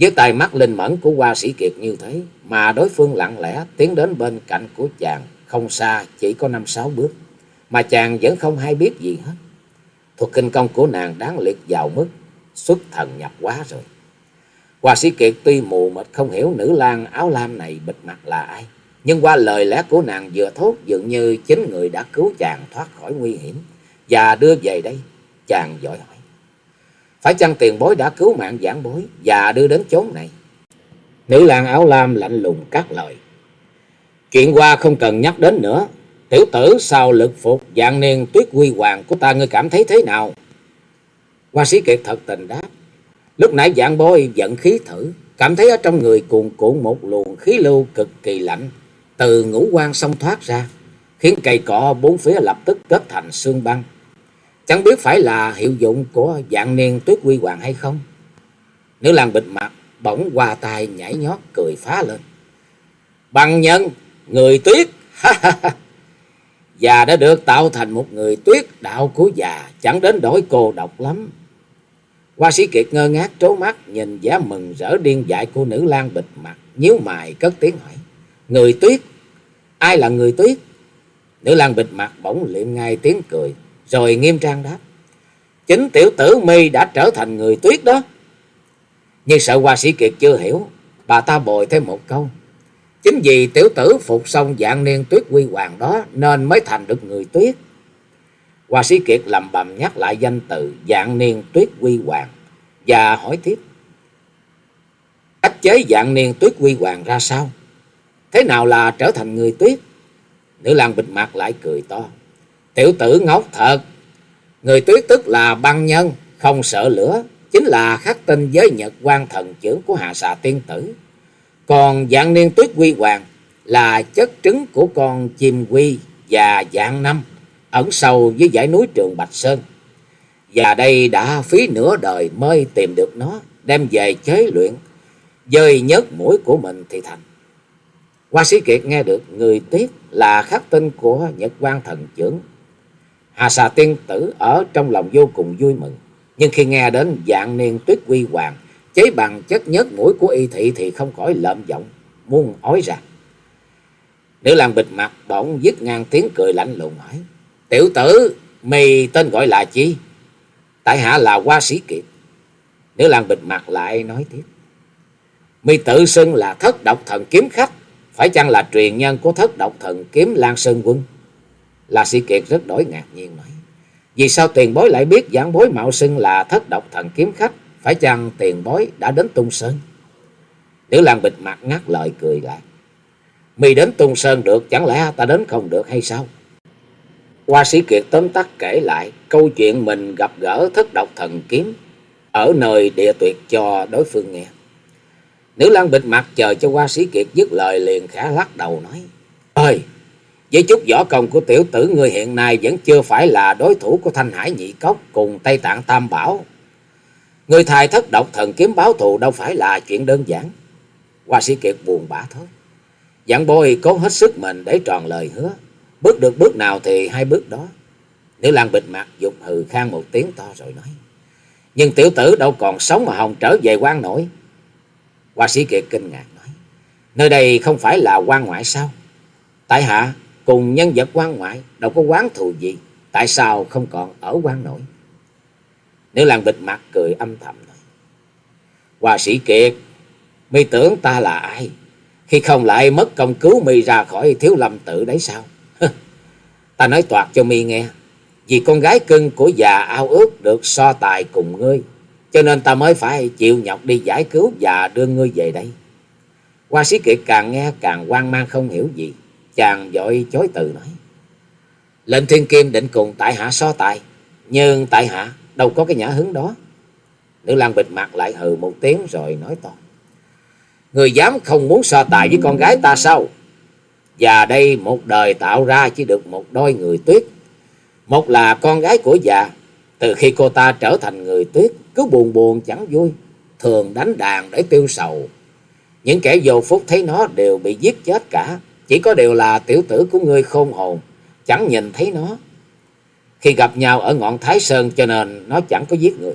Với tài mắt linh mẫn của hoa sĩ kiệt như thế, mà đối phương lặng lẽ tiến đến bên cạnh của chàng, không xa, chỉ có năm sáu bước, mà chàng vẫn không hay biết gì hết. Thuật kinh công của nàng đáng liệt vào mức xuất thần nhập quá rồi. Hoa sĩ Kiệt tuy mù mịt không hiểu nữ lang áo lam này bịt mặt là ai. Nhưng qua lời lẽ của nàng vừa thốt dường như chính người đã cứu chàng thoát khỏi nguy hiểm và đưa về đây. Chàng giỏi hỏi. Phải chăng tiền bối đã cứu mạng giảng bối và đưa đến chốn này? Nữ lang áo lam lạnh lùng cắt lời. Chuyện qua không cần nhắc đến nữa. Tiểu tử sao lực phục dạng niên tuyết quy hoàng của ta ngươi cảm thấy thế nào? Hoa sĩ Kiệt thật tình đáp. Lúc nãy dạng bôi giận khí thử, cảm thấy ở trong người cuồn cuộn một luồng khí lưu cực kỳ lạnh từ ngũ quan sông thoát ra, khiến cây cọ bốn phía lập tức kết thành xương băng. Chẳng biết phải là hiệu dụng của dạng niên tuyết quy hoàng hay không? Nữ lang bịt mặt, bỗng qua tay nhảy nhót cười phá lên. Bằng nhân, người tuyết, Già đã được tạo thành một người tuyết đạo của già, chẳng đến đổi cô độc lắm. Hoa sĩ Kiệt ngơ ngác trố mắt nhìn giá mừng rỡ điên dại của nữ lang bịt mặt, nhíu mày cất tiếng hỏi. Người tuyết? Ai là người tuyết? Nữ lang bịt mặt bỗng liệm ngay tiếng cười, rồi nghiêm trang đáp. Chính tiểu tử mi đã trở thành người tuyết đó. Nhưng sợ hoa sĩ Kiệt chưa hiểu, bà ta bồi thêm một câu. Chính vì tiểu tử phục xong dạng niên tuyết quy hoàng đó nên mới thành được người tuyết. Hoa sĩ Kiệt lầm bầm nhắc lại danh từ dạng niên tuyết quy hoàng và hỏi tiếp. Cách chế dạng niên tuyết quy hoàng ra sao? Thế nào là trở thành người tuyết? Nữ lang bịt mặt lại cười to. Tiểu tử ngốc thật. Người tuyết tức là băng nhân, không sợ lửa, chính là khắc tinh với nhật quan thần trưởng của hạ xà tiên tử. Còn dạng niên tuyết quy hoàng là chất trứng của con chim quy và dạng năm ẩn sâu dưới dãy núi Trường Bạch Sơn. Và đây đã phí nửa đời mới tìm được nó, đem về chế luyện, dơi nhớt mũi của mình thì thành. Hoa sĩ Kiệt nghe được người tiếc là khắc tinh của Nhật quan thần trưởng. Hà xà tiên tử ở trong lòng vô cùng vui mừng. Nhưng khi nghe đến dạng niên tuyết quy hoàng chế bằng chất nhớt mũi của y thị thì không khỏi lợm giọng, muốn ói ra. Nữ làng bịt mặt bỗng dứt ngang tiếng cười lạnh lùng hỏi. Tiểu tử, mày tên gọi là chi? Tại hạ là Hoa Sĩ Kiệt. Nữ lang bịt mặt lại nói tiếp. Mày tự xưng là thất độc thần kiếm khách. Phải chăng là truyền nhân của thất độc thần kiếm Lan Sơn Quân? La Sĩ Kiệt rất đổi ngạc nhiên nói. Vì sao tiền bối lại biết giảng bối mạo xưng là thất độc thần kiếm khách? Phải chăng tiền bối đã đến Tung Sơn? Nữ lang bịt mặt ngắt lời cười lại. Mì đến Tung Sơn được, chẳng lẽ ta đến không được hay sao? Hoa sĩ Kiệt tóm tắt kể lại câu chuyện mình gặp gỡ thất độc thần kiếm ở nơi địa tuyệt cho đối phương nghe. Nữ lang bịt mặt chờ cho Hoa sĩ Kiệt dứt lời liền khả lắc đầu nói. Ơi, với chút võ công của tiểu tử người hiện nay vẫn chưa phải là đối thủ của Thanh Hải Nhị Cốc cùng Tây Tạng Tam Bảo. Người thài thất độc thần kiếm báo thù đâu phải là chuyện đơn giản. Hoa sĩ Kiệt buồn bã thôi. Dặn bôi cố hết sức mình để tròn lời hứa. Bước được bước nào thì hai bước đó. Nữ lang bịt mặt dục hừ khang một tiếng to rồi nói. Nhưng tiểu tử đâu còn sống mà hồng trở về quan nổi. Hoa sĩ Kiệt kinh ngạc nói. Nơi đây không phải là quan ngoại sao? Tại hạ cùng nhân vật quan ngoại đâu có quán thù gì. Tại sao không còn ở quan nổi? Nữ lang bịt mặt cười âm thầm nói. Hoa sĩ Kiệt, mi tưởng ta là ai? Khi không lại mất công cứu mi ra khỏi thiếu lâm tự đấy sao? Ta nói toạc cho mi nghe. Vì con gái cưng của già ao ước được so tài cùng ngươi. Cho nên ta mới phải chịu nhọc đi giải cứu và đưa ngươi về đây. Hoa sĩ kiệt càng nghe càng hoang mang không hiểu gì. Chàng dội chối từ nói. Lệnh thiên kim định cùng tại hạ so tài. Nhưng tại hạ đâu có cái nhã hứng đó. Nữ lang bịt mặt lại hừ một tiếng rồi nói to. Người dám không muốn so tài với con gái ta sao? Và đây một đời tạo ra chỉ được một đôi người tuyết. Một là con gái của già. Từ khi cô ta trở thành người tuyết, cứ buồn buồn chẳng vui. Thường đánh đàn để tiêu sầu. Những kẻ vô phúc thấy nó đều bị giết chết cả. Chỉ có điều là tiểu tử của ngươi khôn hồn. Chẳng nhìn thấy nó. Khi gặp nhau ở ngọn Thái Sơn cho nên nó chẳng có giết người.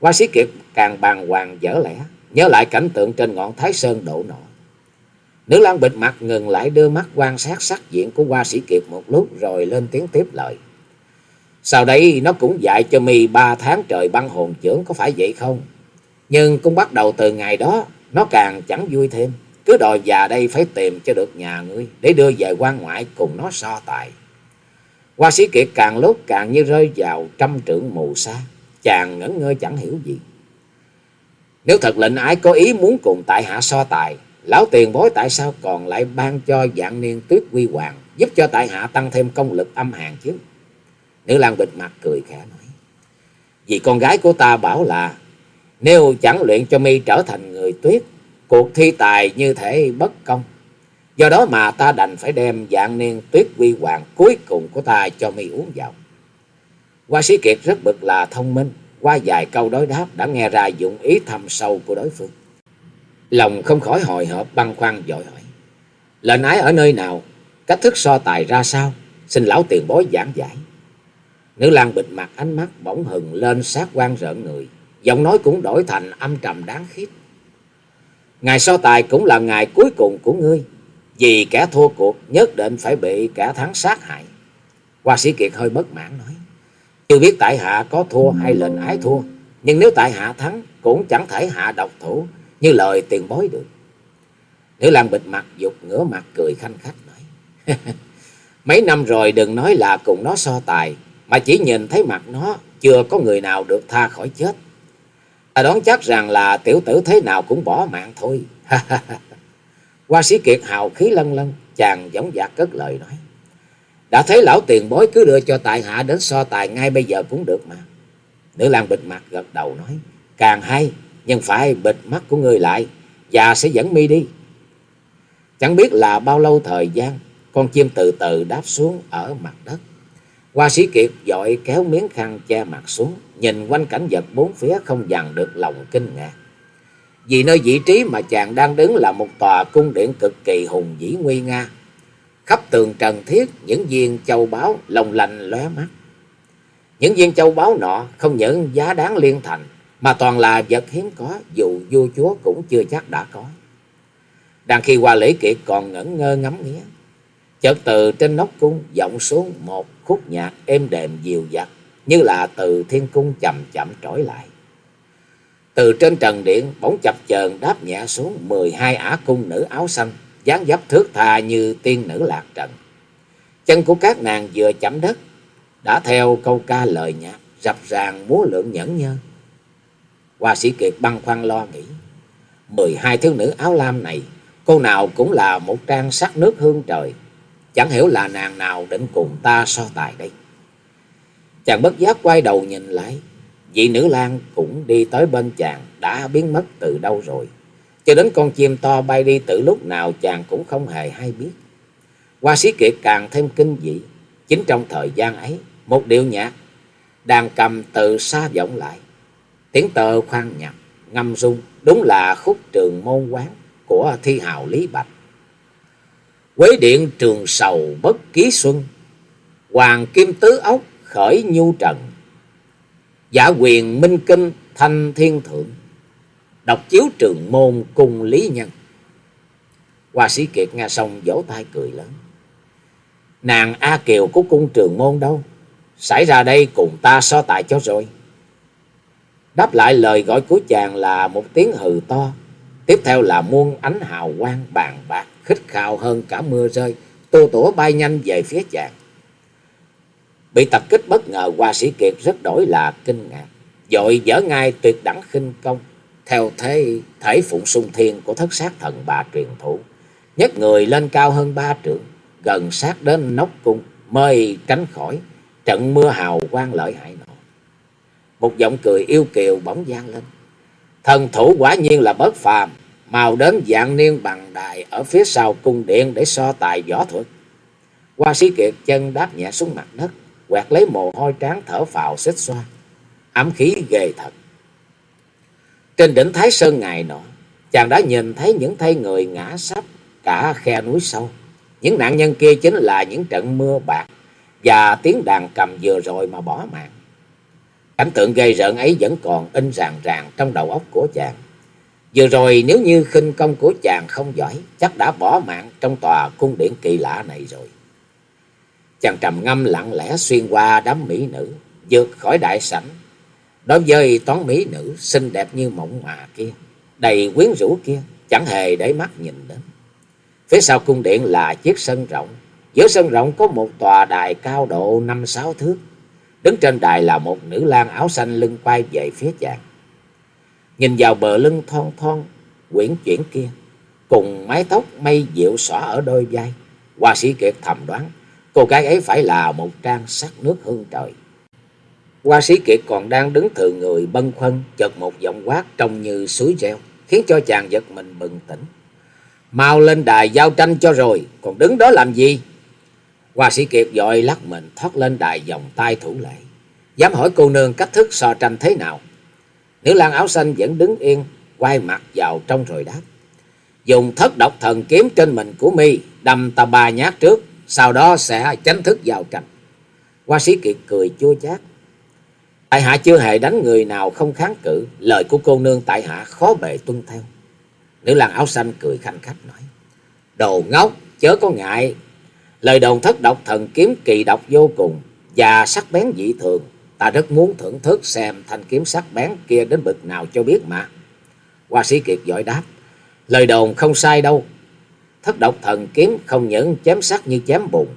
Hoa sĩ Kiệt càng bàng hoàng dở lẽ. Nhớ lại cảnh tượng trên ngọn Thái Sơn đổ nọ. Nữ lang bịt mặt ngừng lại đưa mắt quan sát sắc diện của hoa sĩ Kiệt một lúc rồi lên tiếng tiếp lời. Sau đấy nó cũng dạy cho mi ba tháng trời băng hồn trưởng có phải vậy không? Nhưng cũng bắt đầu từ ngày đó, nó càng chẳng vui thêm. Cứ đòi già đây phải tìm cho được nhà ngươi để đưa về quan ngoại cùng nó so tài. Hoa sĩ Kiệt càng lúc càng như rơi vào trăm trưởng mù sa. Chàng ngẩn ngơ chẳng hiểu gì. Nếu thật lệnh ái có ý muốn cùng tại hạ so tài Lão tiền bối tại sao còn lại ban cho dạng niên tuyết quy hoàng, giúp cho tại hạ tăng thêm công lực âm hàn chứ? Nữ lang bịt mặt cười khẽ nói. Vì con gái của ta bảo là, nếu chẳng luyện cho mi trở thành người tuyết, cuộc thi tài như thể bất công. Do đó mà ta đành phải đem dạng niên tuyết quy hoàng cuối cùng của ta cho mi uống vào. Hoa sĩ Kiệt rất bực là thông minh, qua vài câu đối đáp đã nghe ra dụng ý thầm sâu của đối phương. Lòng không khỏi hồi hộp băn khoăn dội hỏi. Lệnh ái ở nơi nào? Cách thức so tài ra sao? Xin lão tiền bối giảng giải. Nữ lang bịt mặt, ánh mắt bỗng hừng lên, sát quan rợn người. Giọng nói cũng đổi thành âm trầm đáng khiếp. Ngày so tài cũng là ngày cuối cùng của ngươi. Vì kẻ thua cuộc, nhất định phải bị kẻ thắng sát hại. Hoa sĩ Kiệt hơi bất mãn nói. Chưa biết tại hạ có thua hay lệnh ái thua. Nhưng nếu tại hạ thắng, cũng chẳng thể hạ độc thủ như lời tiền bối được. Nữ lang bịt mặt dục ngửa mặt cười khanh khách nói. Mấy năm rồi đừng nói là cùng nó so tài, mà chỉ nhìn thấy mặt nó, chưa có người nào được tha khỏi chết. Ta đoán chắc rằng là tiểu tử thế nào cũng bỏ mạng thôi. Hoa sĩ Kiệt hào khí lân lân, chàng giống dạc cất lời nói. Đã thấy lão tiền bối cứ đưa cho tại hạ đến so tài ngay bây giờ cũng được mà. Nữ lang bịt mặt gật đầu nói. Càng hay, nhưng phải bịt mắt của người lại. Và sẽ dẫn mi đi. Chẳng biết là bao lâu thời gian. Con chim từ từ đáp xuống ở mặt đất. Hoa sĩ kiệt dội kéo miếng khăn che mặt xuống. Nhìn quanh cảnh vật bốn phía không dằn được lòng kinh ngạc. Vì nơi vị trí mà chàng đang đứng là một tòa cung điện cực kỳ hùng vĩ nguy nga. Khắp tường trần thiết, những viên châu báu lồng lành lóe mắt. Những viên châu báu nọ không những giá đáng liên thành mà toàn là vật hiếm có dù vua chúa cũng chưa chắc đã có. Đang khi qua lễ kiệt còn ngẩn ngơ ngắm nghía. Chợt từ trên nóc cung vọng xuống một khúc nhạc êm đềm dịu dặt như là từ thiên cung chậm chậm trỗi lại. Từ trên trần điện bỗng chập chờn đáp nhẹ xuống mười hai ả cung nữ áo xanh, dáng dấp thước tha như tiên nữ lạc trần. Chân của các nàng vừa chạm đất, đã theo câu ca lời nhạc, rập ràng múa lượn nhẫn nhơ. Hoa sĩ Kiệt băng khoăn lo nghĩ, mười hai thiếu nữ áo lam này, cô nào cũng là một trang sắc nước hương trời, chẳng hiểu là nàng nào định cùng ta so tài đây. Chàng bất giác quay đầu nhìn lại, vị nữ lang cũng đi tới bên chàng đã biến mất từ đâu rồi. Cho đến con chim to bay đi từ lúc nào chàng cũng không hề hay biết. Hoa sĩ kiệt càng thêm kinh dị. Chính trong thời gian ấy, một điệu nhạc đàn cầm từ xa vọng lại. Tiếng tờ khoan nhạc, ngâm rung, đúng là khúc trường môn quán của thi hào Lý Bạch. Quế điện trường sầu bất ký xuân, Hoàng kim tứ ốc khởi nhu trần, Giả quyền minh kinh thanh thiên thượng, Đọc chiếu trường môn cùng lý nhân. Hoa sĩ Kiệt nghe xong vỗ tay cười lớn. Nàng A Kiều của cung trường môn đâu? Xảy ra đây cùng ta so tài cho rồi. Đáp lại lời gọi của chàng là một tiếng hừ to. Tiếp theo là muôn ánh hào quang bàn bạc, khích khao hơn cả mưa rơi. Tô tủa bay nhanh về phía chàng. Bị tập kích bất ngờ qua sĩ Kiệt rất đổi là kinh ngạc. Dội dở ngay tuyệt đẳng khinh công. Theo thế thể phụng sung thiên của thất sát thần bà truyền thủ. Nhất người lên cao hơn ba trượng. Gần sát đến nóc cung. Mới tránh khỏi trận mưa hào quang lợi hại. Một giọng cười yêu kiều bỗng vang lên. Thần thủ quả nhiên là bất phàm. mau đến dạng niên bằng đài ở phía sau cung điện để so tài võ thuật. qua sĩ kiệt chân đáp nhẹ xuống mặt đất quẹt lấy mồ hôi trán thở phào xích xoa. Ám khí ghê thật. Trên đỉnh Thái Sơn ngày nọ, chàng đã nhìn thấy những thay người ngã sắp cả khe núi sâu. Những nạn nhân kia chính là những trận mưa bạc và tiếng đàn cầm vừa rồi mà bỏ mạng. Cảnh tượng gây rợn ấy vẫn còn in ràng ràng trong đầu óc của chàng. Vừa rồi nếu như khinh công của chàng không giỏi, chắc đã bỏ mạng trong tòa cung điện kỳ lạ này rồi. Chàng trầm ngâm lặng lẽ xuyên qua đám mỹ nữ, vượt khỏi đại sảnh. Đối với toán mỹ nữ xinh đẹp như mộng mà kia, đầy quyến rũ kia, chẳng hề để mắt nhìn đến. Phía sau cung điện là chiếc sân rộng. Giữa sân rộng có một tòa đài cao độ năm sáu thước. Đứng trên đài là một nữ lang áo xanh lưng quay về phía chàng. Nhìn vào bờ lưng thon thon, quyển chuyển kia, cùng mái tóc mây dịu xõa ở đôi vai. Hoa sĩ Kiệt thầm đoán Cô gái ấy phải là một trang sắc nước hương trời. Hoa sĩ kiệt còn đang đứng thừ người bân khuân, chợt một giọng quát trông như suối reo, khiến cho chàng giật mình bừng tỉnh. Mau lên đài giao tranh cho rồi, còn đứng đó làm gì? Hoa sĩ kiệt dội lắc mình thoát lên đài vòng tay thủ lệ. Dám hỏi cô nương cách thức so tranh thế nào? Nữ lang áo xanh vẫn đứng yên, quay mặt vào trong rồi đáp. Dùng thất độc thần kiếm trên mình của mi đâm ta ba nhát trước, sau đó sẽ chánh thức vào tranh. Hoa sĩ kiệt cười chua chát. Tại hạ chưa hề đánh người nào không kháng cự, lời của cô nương tại hạ khó bề tuân theo. Nữ lang áo xanh cười khanh khách nói. Đồ ngốc, chớ có ngại. Lời đồn thất độc thần kiếm kỳ độc vô cùng và sắc bén dị thường. Ta rất muốn thưởng thức xem thanh kiếm sắc bén kia đến bực nào cho biết mà. Hoa sĩ kiệt giỏi đáp. Lời đồn không sai đâu. Thất độc thần kiếm không những chém sắc như chém bụng,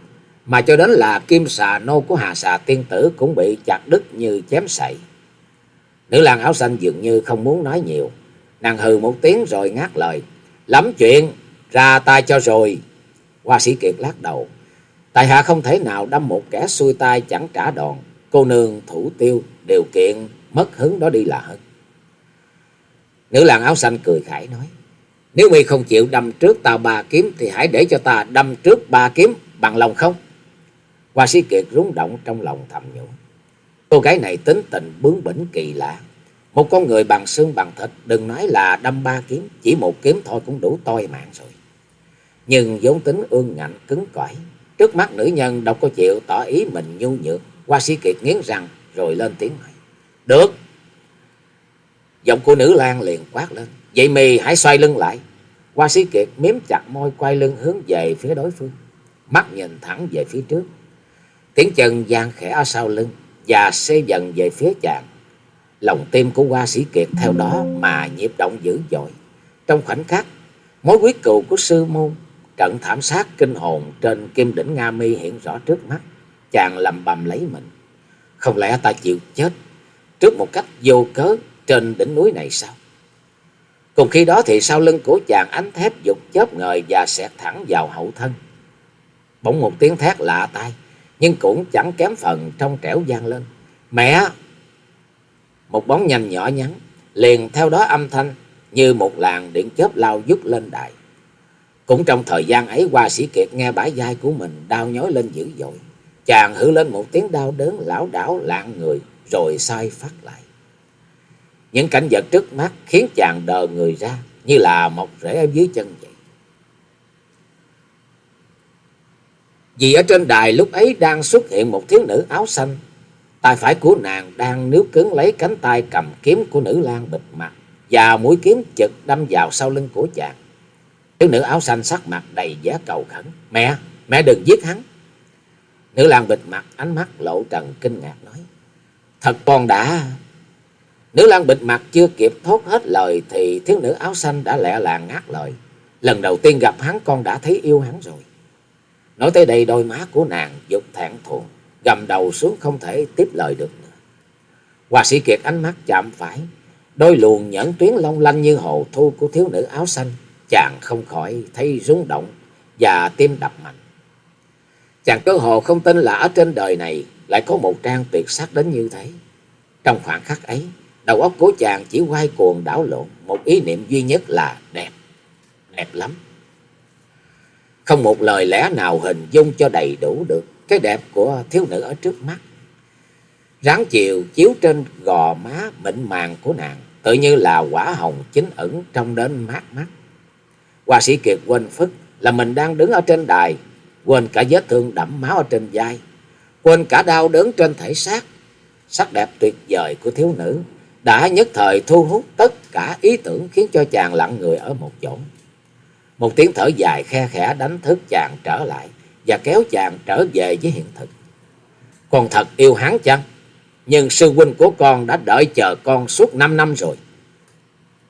mà cho đến là kim xà nô của hà xà tiên tử cũng bị chặt đứt như chém sậy. Nữ lang áo xanh dường như không muốn nói nhiều. Nàng hừ một tiếng rồi ngắt lời. Lắm chuyện, ra tay cho rồi. Hoa sĩ kiệt lắc đầu. Tại hạ không thể nào đâm một kẻ xuôi tay chẳng trả đòn. Cô nương thủ tiêu, điều kiện mất hứng đó đi là hơn. Nữ làng áo xanh cười khải nói. Nếu mi không chịu đâm trước ta ba kiếm thì hãy để cho ta đâm trước ba kiếm bằng lòng không? Hoa sĩ Kiệt rúng động trong lòng thầm nhủ. Cô gái này tính tình bướng bỉnh kỳ lạ. Một con người bằng xương bằng thịt đừng nói là đâm ba kiếm, chỉ một kiếm thôi cũng đủ toi mạng rồi. Nhưng vốn tính ương ngạnh cứng cỏi, trước mắt nữ nhân đâu có chịu tỏ ý mình nhu nhược. Hoa sĩ Kiệt nghiến răng rồi lên tiếng hỏi. Được. Giọng của nữ lang liền quát lên. Vậy mì hãy xoay lưng lại. Hoa sĩ Kiệt miếm chặt môi quay lưng hướng về phía đối phương. Mắt nhìn thẳng về phía trước. Tiếng chân gian khẽ ở sau lưng và xê dần về phía chàng. Lòng tim của Hoa sĩ Kiệt theo đó mà nhịp động dữ dội. Trong khoảnh khắc, mối quyết cựu của sư môn, trận thảm sát kinh hồn trên kim đỉnh Nga Mi hiện rõ trước mắt. Chàng lầm bầm lấy mình. Không lẽ ta chịu chết trước một cách vô cớ trên đỉnh núi này sao? Cùng khi đó thì sau lưng của chàng ánh thép dục chớp ngời và xẹt thẳng vào hậu thân. Bỗng một tiếng thét lạ tai, nhưng cũng chẳng kém phần trong trẻo gian lên. Mẹ! Một bóng nhanh nhỏ nhắn, liền theo đó âm thanh như một làn điện chớp lao dút lên đài. Cũng trong thời gian ấy, qua Sĩ Kiệt nghe bãi vai của mình đau nhói lên dữ dội. Chàng hử lên một tiếng đau đớn lão đảo lạng người, rồi sai phát lại. Những cảnh vật trước mắt khiến chàng đờ người ra như là một rễ ở dưới chân vậy. Vì ở trên đài lúc ấy đang xuất hiện một thiếu nữ áo xanh. Tay phải của nàng đang níu cứng lấy cánh tay cầm kiếm của nữ lang bịt mặt. Và mũi kiếm chực đâm vào sau lưng của chàng. Thiếu nữ áo xanh sắc mặt đầy vẻ cầu khẩn. Mẹ, mẹ đừng giết hắn. Nữ lang bịt mặt ánh mắt lộ trần kinh ngạc nói. Thật con đã Nữ lang bịt mặt chưa kịp thốt hết lời thì thiếu nữ áo xanh đã lẹ làng ngắt lời. Lần đầu tiên gặp hắn con đã thấy yêu hắn rồi. Nói tới đây đôi má của nàng dục thẹn thùng, gầm đầu xuống không thể tiếp lời được nữa. Hòa sĩ Kiệt ánh mắt chạm phải, đôi luồng nhẫn tuyến long lanh như hồ thu của thiếu nữ áo xanh, chàng không khỏi thấy rung động và tim đập mạnh. Chàng cơ hồ không tin là ở trên đời này lại có một trang tuyệt sắc đến như thế. Trong khoảng khắc ấy, Đầu óc của chàng chỉ quay cuồng đảo lộn, một ý niệm duy nhất là đẹp, đẹp lắm. Không một lời lẽ nào hình dung cho đầy đủ được cái đẹp của thiếu nữ ở trước mắt. Ráng chiều chiếu trên gò má mịn màng của nàng, tự như là quả hồng chín ẩn trong đến mát mắt. Hoa sĩ Kiệt quên phức là mình đang đứng ở trên đài, quên cả vết thương đẫm máu ở trên vai, quên cả đau đớn trên thể xác. Sắc đẹp tuyệt vời của thiếu nữ đã nhất thời thu hút tất cả ý tưởng khiến cho chàng lặng người ở một chỗ. Một tiếng thở dài khe khẽ đánh thức chàng trở lại và kéo chàng trở về với hiện thực. Con thật yêu hắn chăng? Nhưng sư huynh của con đã đợi chờ con suốt 5 năm rồi.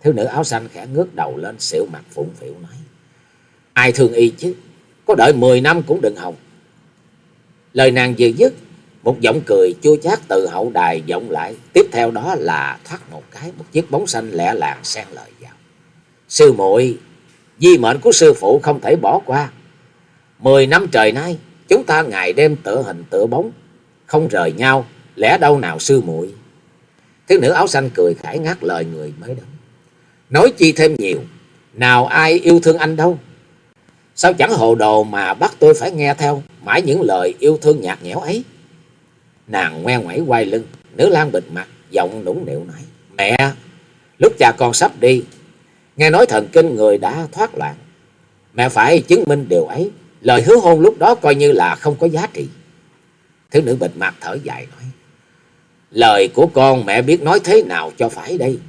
Thiếu nữ áo xanh khẽ ngước đầu lên xỉu mặt phụng phịu nói. Ai thương y chứ? Có đợi 10 năm cũng đừng hồng Lời nàng vừa dứt một giọng cười chua chát từ hậu đài vọng lại. Tiếp theo đó là thoát một cái, một chiếc bóng xanh lẹ làng xen lời vào. Sư muội di mệnh của sư phụ không thể bỏ qua. Mười năm trời nay, chúng ta ngày đêm tựa hình tựa bóng, không rời nhau, lẽ đâu nào sư muội Thiếu nữ áo xanh cười khải ngắt lời người mới đó. Nói chi thêm nhiều, nào ai yêu thương anh đâu. Sao chẳng hồ đồ mà bắt tôi phải nghe theo mãi những lời yêu thương nhạt nhẽo ấy. Nàng ngoe ngoẩy quay lưng, nữ lang bịt mặt, giọng nũng nịu nói. Mẹ, lúc cha con sắp đi, nghe nói thần kinh người đã thoát loạn. Mẹ phải chứng minh điều ấy, lời hứa hôn lúc đó coi như là không có giá trị. Thiếu nữ bịt mặt thở dài nói. Lời của con mẹ biết nói thế nào cho phải đây.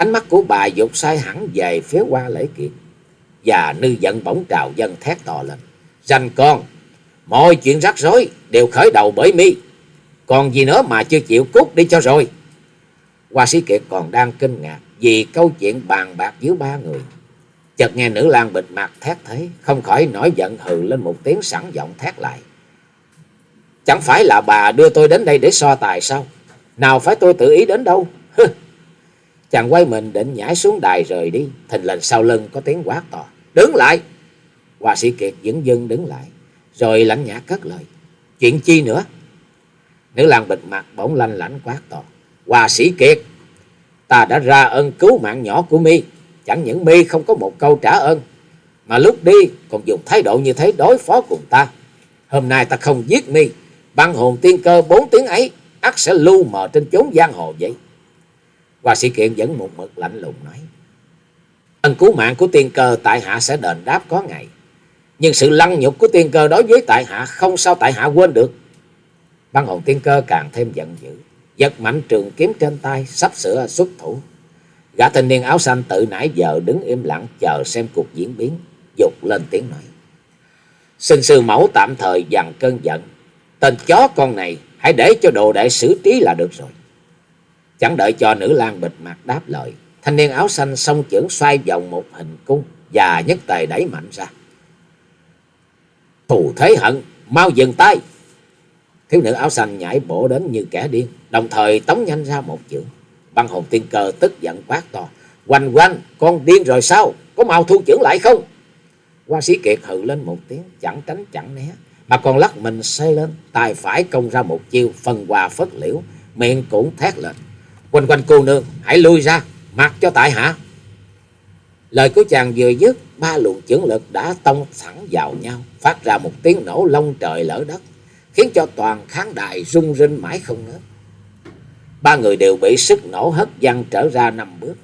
Ánh mắt của bà dục sai hẳn về phía qua lễ kiệt. Và nư giận bỗng trào dân thét to lên. Ranh con, mọi chuyện rắc rối đều khởi đầu bởi mi. Còn gì nữa mà chưa chịu cút đi cho rồi. Hoa sĩ Kiệt còn đang kinh ngạc vì câu chuyện bàn bạc giữa ba người. Chợt nghe nữ lang bịt mặt thét thế, không khỏi nổi giận hừ lên một tiếng sẵn giọng thét lại. Chẳng phải là bà đưa tôi đến đây để so tài sao? Nào phải tôi tự ý đến đâu? Chàng quay mình định nhảy xuống đài rời đi, thình lình sau lưng có tiếng quát to. Đứng lại! hòa sĩ Kiệt dững dưng đứng lại, rồi lãnh nhã cất lời. Chuyện chi nữa? Nữ lang bịt mặt bỗng lanh lảnh quát to. Hòa sĩ Kiệt, ta đã ra ơn cứu mạng nhỏ của mi, chẳng những mi không có một câu trả ơn, mà lúc đi còn dùng thái độ như thế đối phó cùng ta. Hôm nay ta không giết mi, băng hồn tiên cơ bốn tiếng ấy, ắt sẽ lưu mờ trên chốn giang hồ vậy. Hoa sĩ Kiện vẫn một mực lạnh lùng nói. Ân cứu mạng của tiên cơ tại hạ sẽ đền đáp có ngày. Nhưng sự lăng nhục của tiên cơ đối với tại hạ không sao tại hạ quên được. Băng hồn tiên cơ càng thêm giận dữ. Giật mạnh trường kiếm trên tay, sắp sửa xuất thủ. Gã thanh niên áo xanh tự nãy giờ đứng im lặng chờ xem cuộc diễn biến. Dục lên tiếng nói. Xin sư mẫu tạm thời dằn cơn giận. Tên chó con này, hãy để cho đồ đệ xử trí là được rồi. Chẳng đợi cho nữ lang bịt mặt đáp lời. Thanh niên áo xanh song chưởng xoay vòng một hình cung và nhất tề đẩy mạnh ra. Thù thế hận, mau dừng tay. Thiếu nữ áo xanh nhảy bổ đến như kẻ điên, đồng thời tống nhanh ra một chưởng. Băng hồn tiên cơ tức giận quát to. Quanh quanh, con điên rồi sao? Có mau thu chưởng lại không? Quan sĩ Kiệt hừ lên một tiếng, chẳng tránh chẳng né. Mà còn lắc mình xây lên, tay phải công ra một chiêu, phần quà phất liễu, miệng cũng thét lên. Quanh quanh cô nương, hãy lui ra, mặc cho tại hạ. Lời của chàng vừa dứt, ba luồng chưởng lực đã tông thẳng vào nhau, phát ra một tiếng nổ lông trời lở đất, khiến cho toàn khán đài rung rinh mãi không ngớt. Ba người đều bị sức nổ hất văng trở ra năm bước.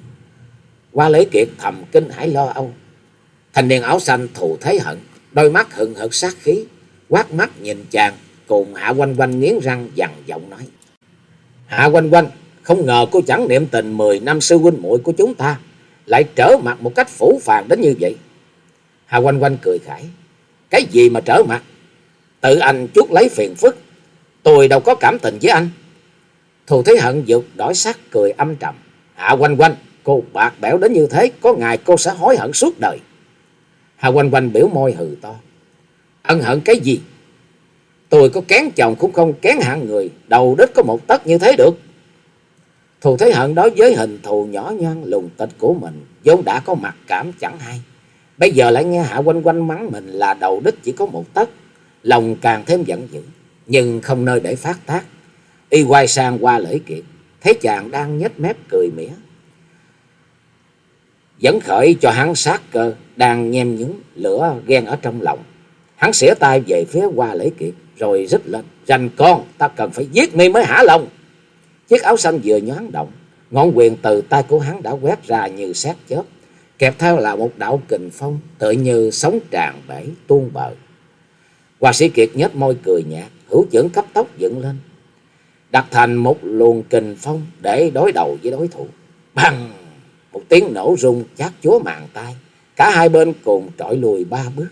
Qua lấy kiệt thầm kinh hãi lo âu. Thanh niên áo xanh thù thấy hận, đôi mắt hừng hực sát khí, quát mắt nhìn chàng, cùng hạ quanh quanh nghiến răng dằn giọng nói. Hạ quanh quanh, không ngờ cô chẳng niệm tình mười năm sư huynh muội của chúng ta, lại trở mặt một cách phủ phàng đến như vậy. Hà quanh quanh cười khải. Cái gì mà trở mặt? Tự anh chút lấy phiền phức. Tôi đâu có cảm tình với anh. Thù Thế Hận dục đổi sắc cười âm trầm. Hạ quanh quanh, cô bạc bẽo đến như thế, có ngày cô sẽ hối hận suốt đời. Hà quanh quanh biểu môi hừ to. Ân hận cái gì? Tôi có kén chồng cũng không kén hạng người, đầu đích có một tấc như thế được. Thù Thế Hận đối với hình thù nhỏ nhoan lùng tịch của mình, vốn đã có mặt cảm chẳng hay. Bây giờ lại nghe Hạ quanh quanh mắng mình là đầu đích chỉ có một tấc, lòng càng thêm giận dữ, nhưng không nơi để phát tác. Y quay sang qua lễ kiệt, thấy chàng đang nhếch mép cười mỉa. Dẫn khởi cho hắn sát cơ, đang nhem nhúng lửa ghen ở trong lòng. Hắn xỉa tay về phía qua lễ kiệt, rồi rít lên. Rành con, ta cần phải giết mi mới hả lòng. Chiếc áo xanh vừa nhoáng động, ngọn quyền từ tay của hắn đã quét ra như xét chớp, kẹp theo là một đạo kình phong tựa như sóng tràn bể tuôn bờ. Hoa sĩ Kiệt nhếch môi cười nhạt, hữu chưởng cấp tốc dựng lên, đặt thành một luồng kình phong để đối đầu với đối thủ. Bằng một tiếng nổ rung chát chúa màn tai, cả hai bên cùng trọi lùi ba bước.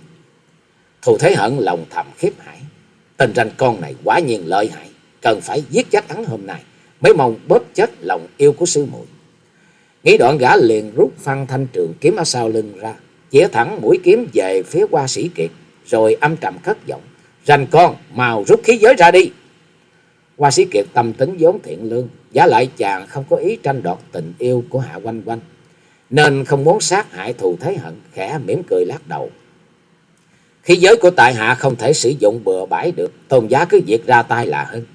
Thù Thế Hận lòng thầm khiếp hãi, tình ranh con này quá nhiên lợi hại, cần phải giết chết hắn hôm nay mới mong bóp chết lòng yêu của sư muội. Nghĩ đoạn gã liền rút phăng thanh trường kiếm ở sau lưng ra, chĩa thẳng mũi kiếm về phía qua sĩ kiệt, rồi âm trầm cất giọng, rành con, mau rút khí giới ra đi. Hoa sĩ kiệt tâm tính vốn thiện lương, giả lại chàng không có ý tranh đoạt tình yêu của Hạ Quanh Quanh, nên không muốn sát hại thù thế hận, khẽ mỉm cười lắc đầu. Khí giới của tại hạ không thể sử dụng bừa bãi được, tôn giá cứ việc ra tay là hơn.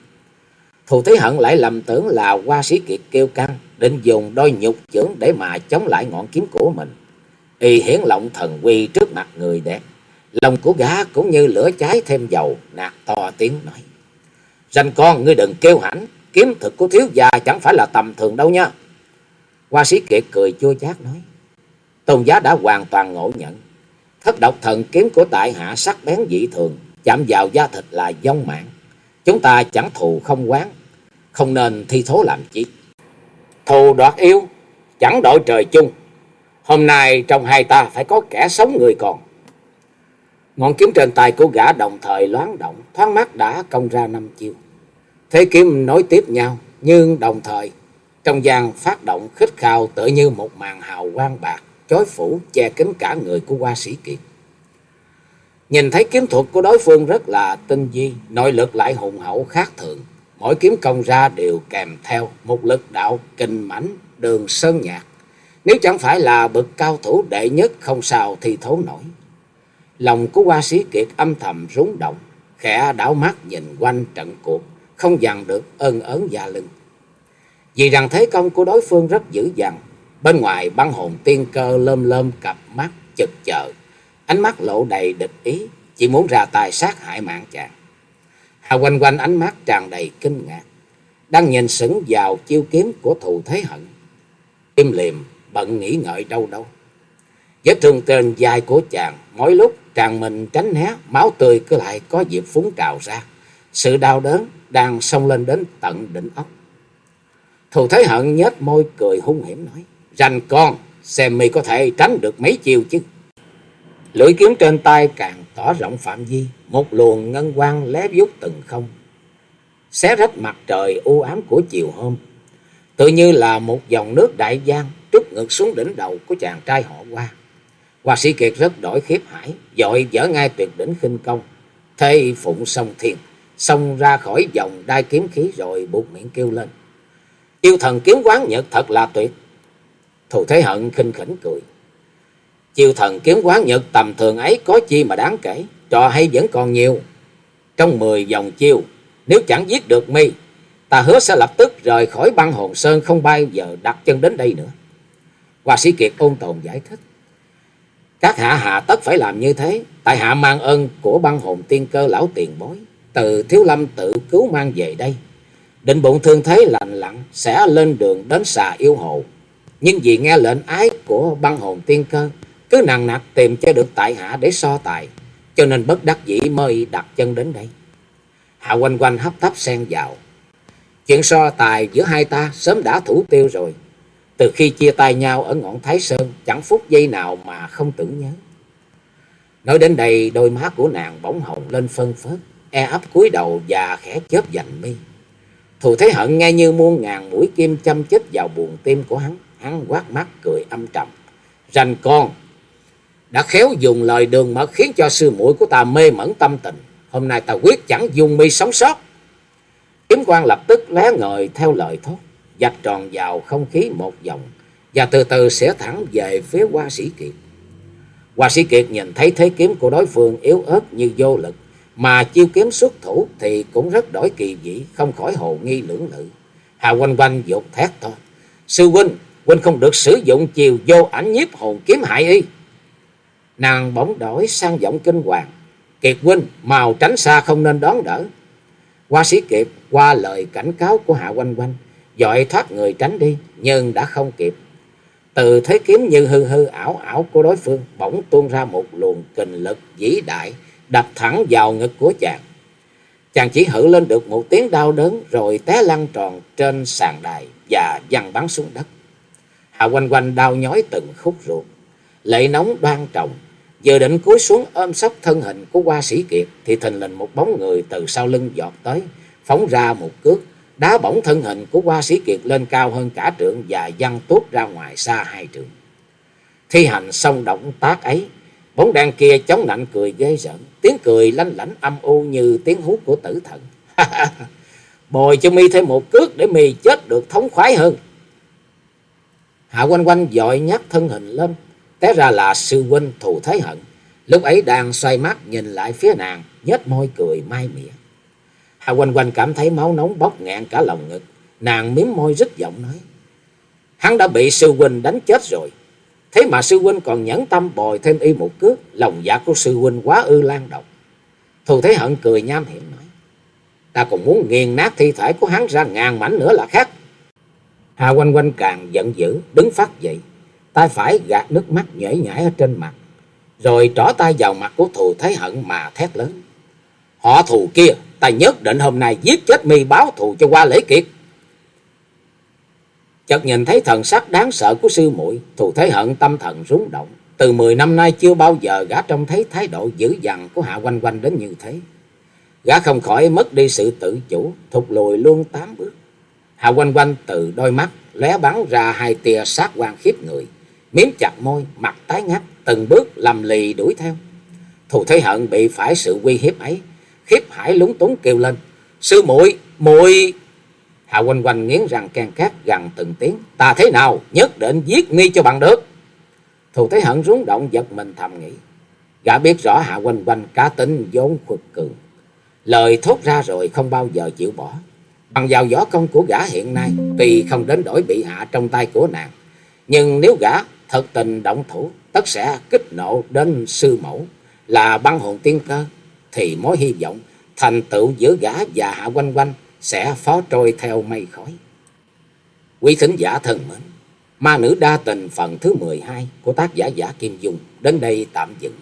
Thù Thế Hận lại lầm tưởng là qua sĩ kiệt kêu căng, định dùng đôi nhục chưởng để mà chống lại ngọn kiếm của mình. Y hiển lộng thần quy trước mặt người đẹp. Lòng của gã cũng như lửa cháy thêm dầu, nạt to tiếng nói. Ranh con, ngươi đừng kêu hãnh, kiếm thực của thiếu gia chẳng phải là tầm thường đâu nha. Hoa sĩ kiệt cười chua chát nói. Tôn giá đã hoàn toàn ngộ nhận. Thất độc thần kiếm của tại hạ sắc bén dị thường, chạm vào da thịt là dông mạng. Chúng ta chẳng thù không quán, không nên thi thố làm chi. Thù đoạt yêu, chẳng đội trời chung. Hôm nay trong hai ta phải có kẻ sống người còn. Ngọn kiếm trên tay của gã đồng thời loáng động, thoáng mắt đã công ra năm chiêu. Thế kiếm nối tiếp nhau, nhưng đồng thời trong gian phát động khích khao tựa như một màn hào quang bạc, chói phủ che kín cả người của hoa sĩ kiệt. Nhìn thấy kiếm thuật của đối phương rất là tinh vi, nội lực lại hùng hậu khác thường. Mỗi kiếm công ra đều kèm theo một lực đạo kinh mãnh đường sơn nhạc. Nếu chẳng phải là bậc cao thủ đệ nhất không sao thì thấu nổi. Lòng của hoa sĩ kiệt âm thầm rúng động, khẽ đảo mắt nhìn quanh trận cuộc, không dằn được ơn ớn da lưng. Vì rằng thế công của đối phương rất dữ dằn, bên ngoài băng hồn tiên cơ lơm lơm cặp mắt chực chờ, ánh mắt lộ đầy địch ý, chỉ muốn ra tay sát hại mạng chàng. Hà quanh quanh ánh mắt tràn đầy kinh ngạc, đang nhìn sững vào chiêu kiếm của thù thế hận. Im liềm, bận nghĩ ngợi đâu đâu. Vết thương trên vai của chàng, mỗi lúc chàng mình tránh né, máu tươi cứ lại có dịp phúng trào ra. Sự đau đớn đang xông lên đến tận đỉnh ốc. Thù Thế Hận nhếch môi cười hung hiểm nói. Rành con, xem mi có thể tránh được mấy chiêu chứ. Lưỡi kiếm trên tay càng tỏ rộng phạm vi, một luồng ngân quang lé vút từng không. Xé rách mặt trời u ám của chiều hôm. Tự như là một dòng nước đại giang trút ngược xuống đỉnh đầu của chàng trai họ qua. Hoa sĩ Kiệt rất đổi khiếp hải, dội dở ngay tuyệt đỉnh khinh công. thê phụng sông thiền xông ra khỏi dòng đai kiếm khí rồi buộc miệng kêu lên. Yêu thần kiếm quán nhật thật là tuyệt. Thù Thế Hận khinh khỉnh cười. Chiêu thần kiếm quán nhật tầm thường ấy có chi mà đáng kể, trò hay vẫn còn nhiều. Trong mười dòng chiêu, nếu chẳng giết được mi, ta hứa sẽ lập tức rời khỏi băng hồn sơn không bao giờ đặt chân đến đây nữa. Hoa sĩ Kiệt ôn tồn giải thích. Các hạ hạ tất phải làm như thế, tại hạ mang ơn của băng hồn tiên cơ lão tiền bối, từ thiếu lâm tự cứu mang về đây. Định bụng thương thế lành lặn sẽ lên đường đến xà yêu hồ. Nhưng vì nghe lệnh ái của băng hồn tiên cơ, cứ nặng nặc tìm cho được tại hạ để so tài, cho nên bất đắc dĩ mới đặt chân đến đây. Hạ quanh quanh hấp tấp xen vào. Chuyện so tài giữa hai ta sớm đã thủ tiêu rồi. Từ khi chia tay nhau ở ngọn Thái Sơn, chẳng phút giây nào mà không tưởng nhớ. Nói đến đây, đôi má của nàng bỗng hồng lên phân phớt, e ấp cúi đầu và khẽ chớp dành mi. Thù Thế Hận nghe như muôn ngàn mũi kim châm chết vào buồn tim của hắn, hắn quát mắt cười âm trầm. Rành con, đã khéo dùng lời đường mật khiến cho sư muội của ta mê mẩn tâm tình. Hôm nay ta quyết chẳng dùng mi sống sót. Kiếm quan lập tức lé ngời theo lời thốt, dạch tròn vào không khí một vòng và từ từ sẽ thẳng về phía hoa sĩ kiệt. Hoa sĩ kiệt nhìn thấy thế kiếm của đối phương yếu ớt như vô lực, mà chiêu kiếm xuất thủ thì cũng rất đổi kỳ dị, không khỏi hồ nghi lưỡng lự. Hà quanh quanh dột thét thôi. Sư huynh, huynh không được sử dụng chiều vô ảnh nhiếp hồn kiếm hại y. Nàng bỗng đổi sang giọng kinh hoàng. Kiệt huynh, màu tránh xa không nên đón đỡ. Hoa sĩ Kiệt qua lời cảnh cáo của Hạ Quanh Quanh, dội thoát người tránh đi, nhưng đã không kịp. Từ thế kiếm như hư hư ảo ảo của đối phương, bỗng tuôn ra một luồng kình lực vĩ đại, đập thẳng vào ngực của chàng. Chàng chỉ hử lên được một tiếng đau đớn rồi té lăn tròn trên sàn đài và văng bắn xuống đất. Hạ quanh quanh đau nhói từng khúc ruột, lệ nóng đoan trọng. Vừa định cúi xuống ôm sóc thân hình của hoa sĩ Kiệt thì thình lình một bóng người từ sau lưng giọt tới, phóng ra một cước, đá bổng thân hình của hoa sĩ Kiệt lên cao hơn cả trượng và văng tuốt ra ngoài xa hai trượng. Thi hành xong động tác ấy, bóng đen kia chống nạnh cười ghê rợn, tiếng cười lanh lảnh âm u như tiếng hú của tử thần. Bồi cho mi thêm một cước để mi chết được thống khoái hơn. Hạ quanh quanh dội nhắc thân hình lên, té ra là sư huynh thù thế hận. Lúc ấy đang xoay mắt nhìn lại phía nàng, nhếch môi cười mai mỉa. hà quanh quanh cảm thấy máu nóng bốc ngạn cả lòng ngực, nàng miếm môi rít giọng nói. Hắn đã bị sư huynh đánh chết rồi. Thế mà sư huynh còn nhẫn tâm bồi thêm y một cước, lòng dạ của sư huynh quá ư lan độc. Thù Thế Hận cười nham hiểm nói. Ta còn muốn nghiền nát thi thể của hắn ra ngàn mảnh nữa là khác. Hà quanh quanh càng giận dữ, đứng phát dậy. Tay phải gạt nước mắt nhễ nhãi ở trên mặt. Rồi trỏ tay vào mặt của Thù Thái Hận mà thét lớn. Họ thù kia, ta nhất định hôm nay giết chết mi báo thù cho qua lễ kiệt. Chợt nhìn thấy thần sắc đáng sợ của sư muội, Thù Thái Hận tâm thần rúng động. Từ mười năm nay chưa bao giờ gã trông thấy thái độ dữ dằn của Hạ Quanh Quanh đến như thế. Gã không khỏi mất đi sự tự chủ, thụt lùi luôn tám bước. Hạ Quanh Quanh từ đôi mắt lóe bắn ra hai tia sát quan khiếp người, miếm chặt môi, mặt tái ngắt, từng bước lầm lì đuổi theo. Thù Thế Hận bị phải sự uy hiếp ấy, khiếp hải lúng túng kêu lên: "Sư muội, muội!" Hạ Quanh Quanh nghiến răng can cát gằn từng tiếng, "Ta thế nào, nhất định giết nghi cho bằng được." Thù Thế Hận rúng động giật mình thầm nghĩ. Gã biết rõ Hạ Quanh Quanh cá tính vốn khuất cường. Lời thốt ra rồi không bao giờ chịu bỏ. Bằng vào võ công của gã hiện nay, tuy không đến đổi bị hạ trong tay của nàng, nhưng nếu gã thật tình động thủ, tất sẽ kích nộ đến sư mẫu là băng hồn tiên cơ, thì mối hy vọng thành tựu giữa gã và hạ quanh quanh sẽ phó trôi theo mây khói. Quý thính giả thân mến, ma nữ đa tình phần thứ 12 của tác giả giả Kim Dung đến đây tạm dừng.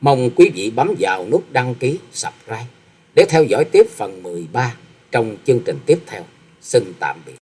Mong quý vị bấm vào nút đăng ký, subscribe để theo dõi tiếp phần 13 trong chương trình tiếp theo. Xin tạm biệt.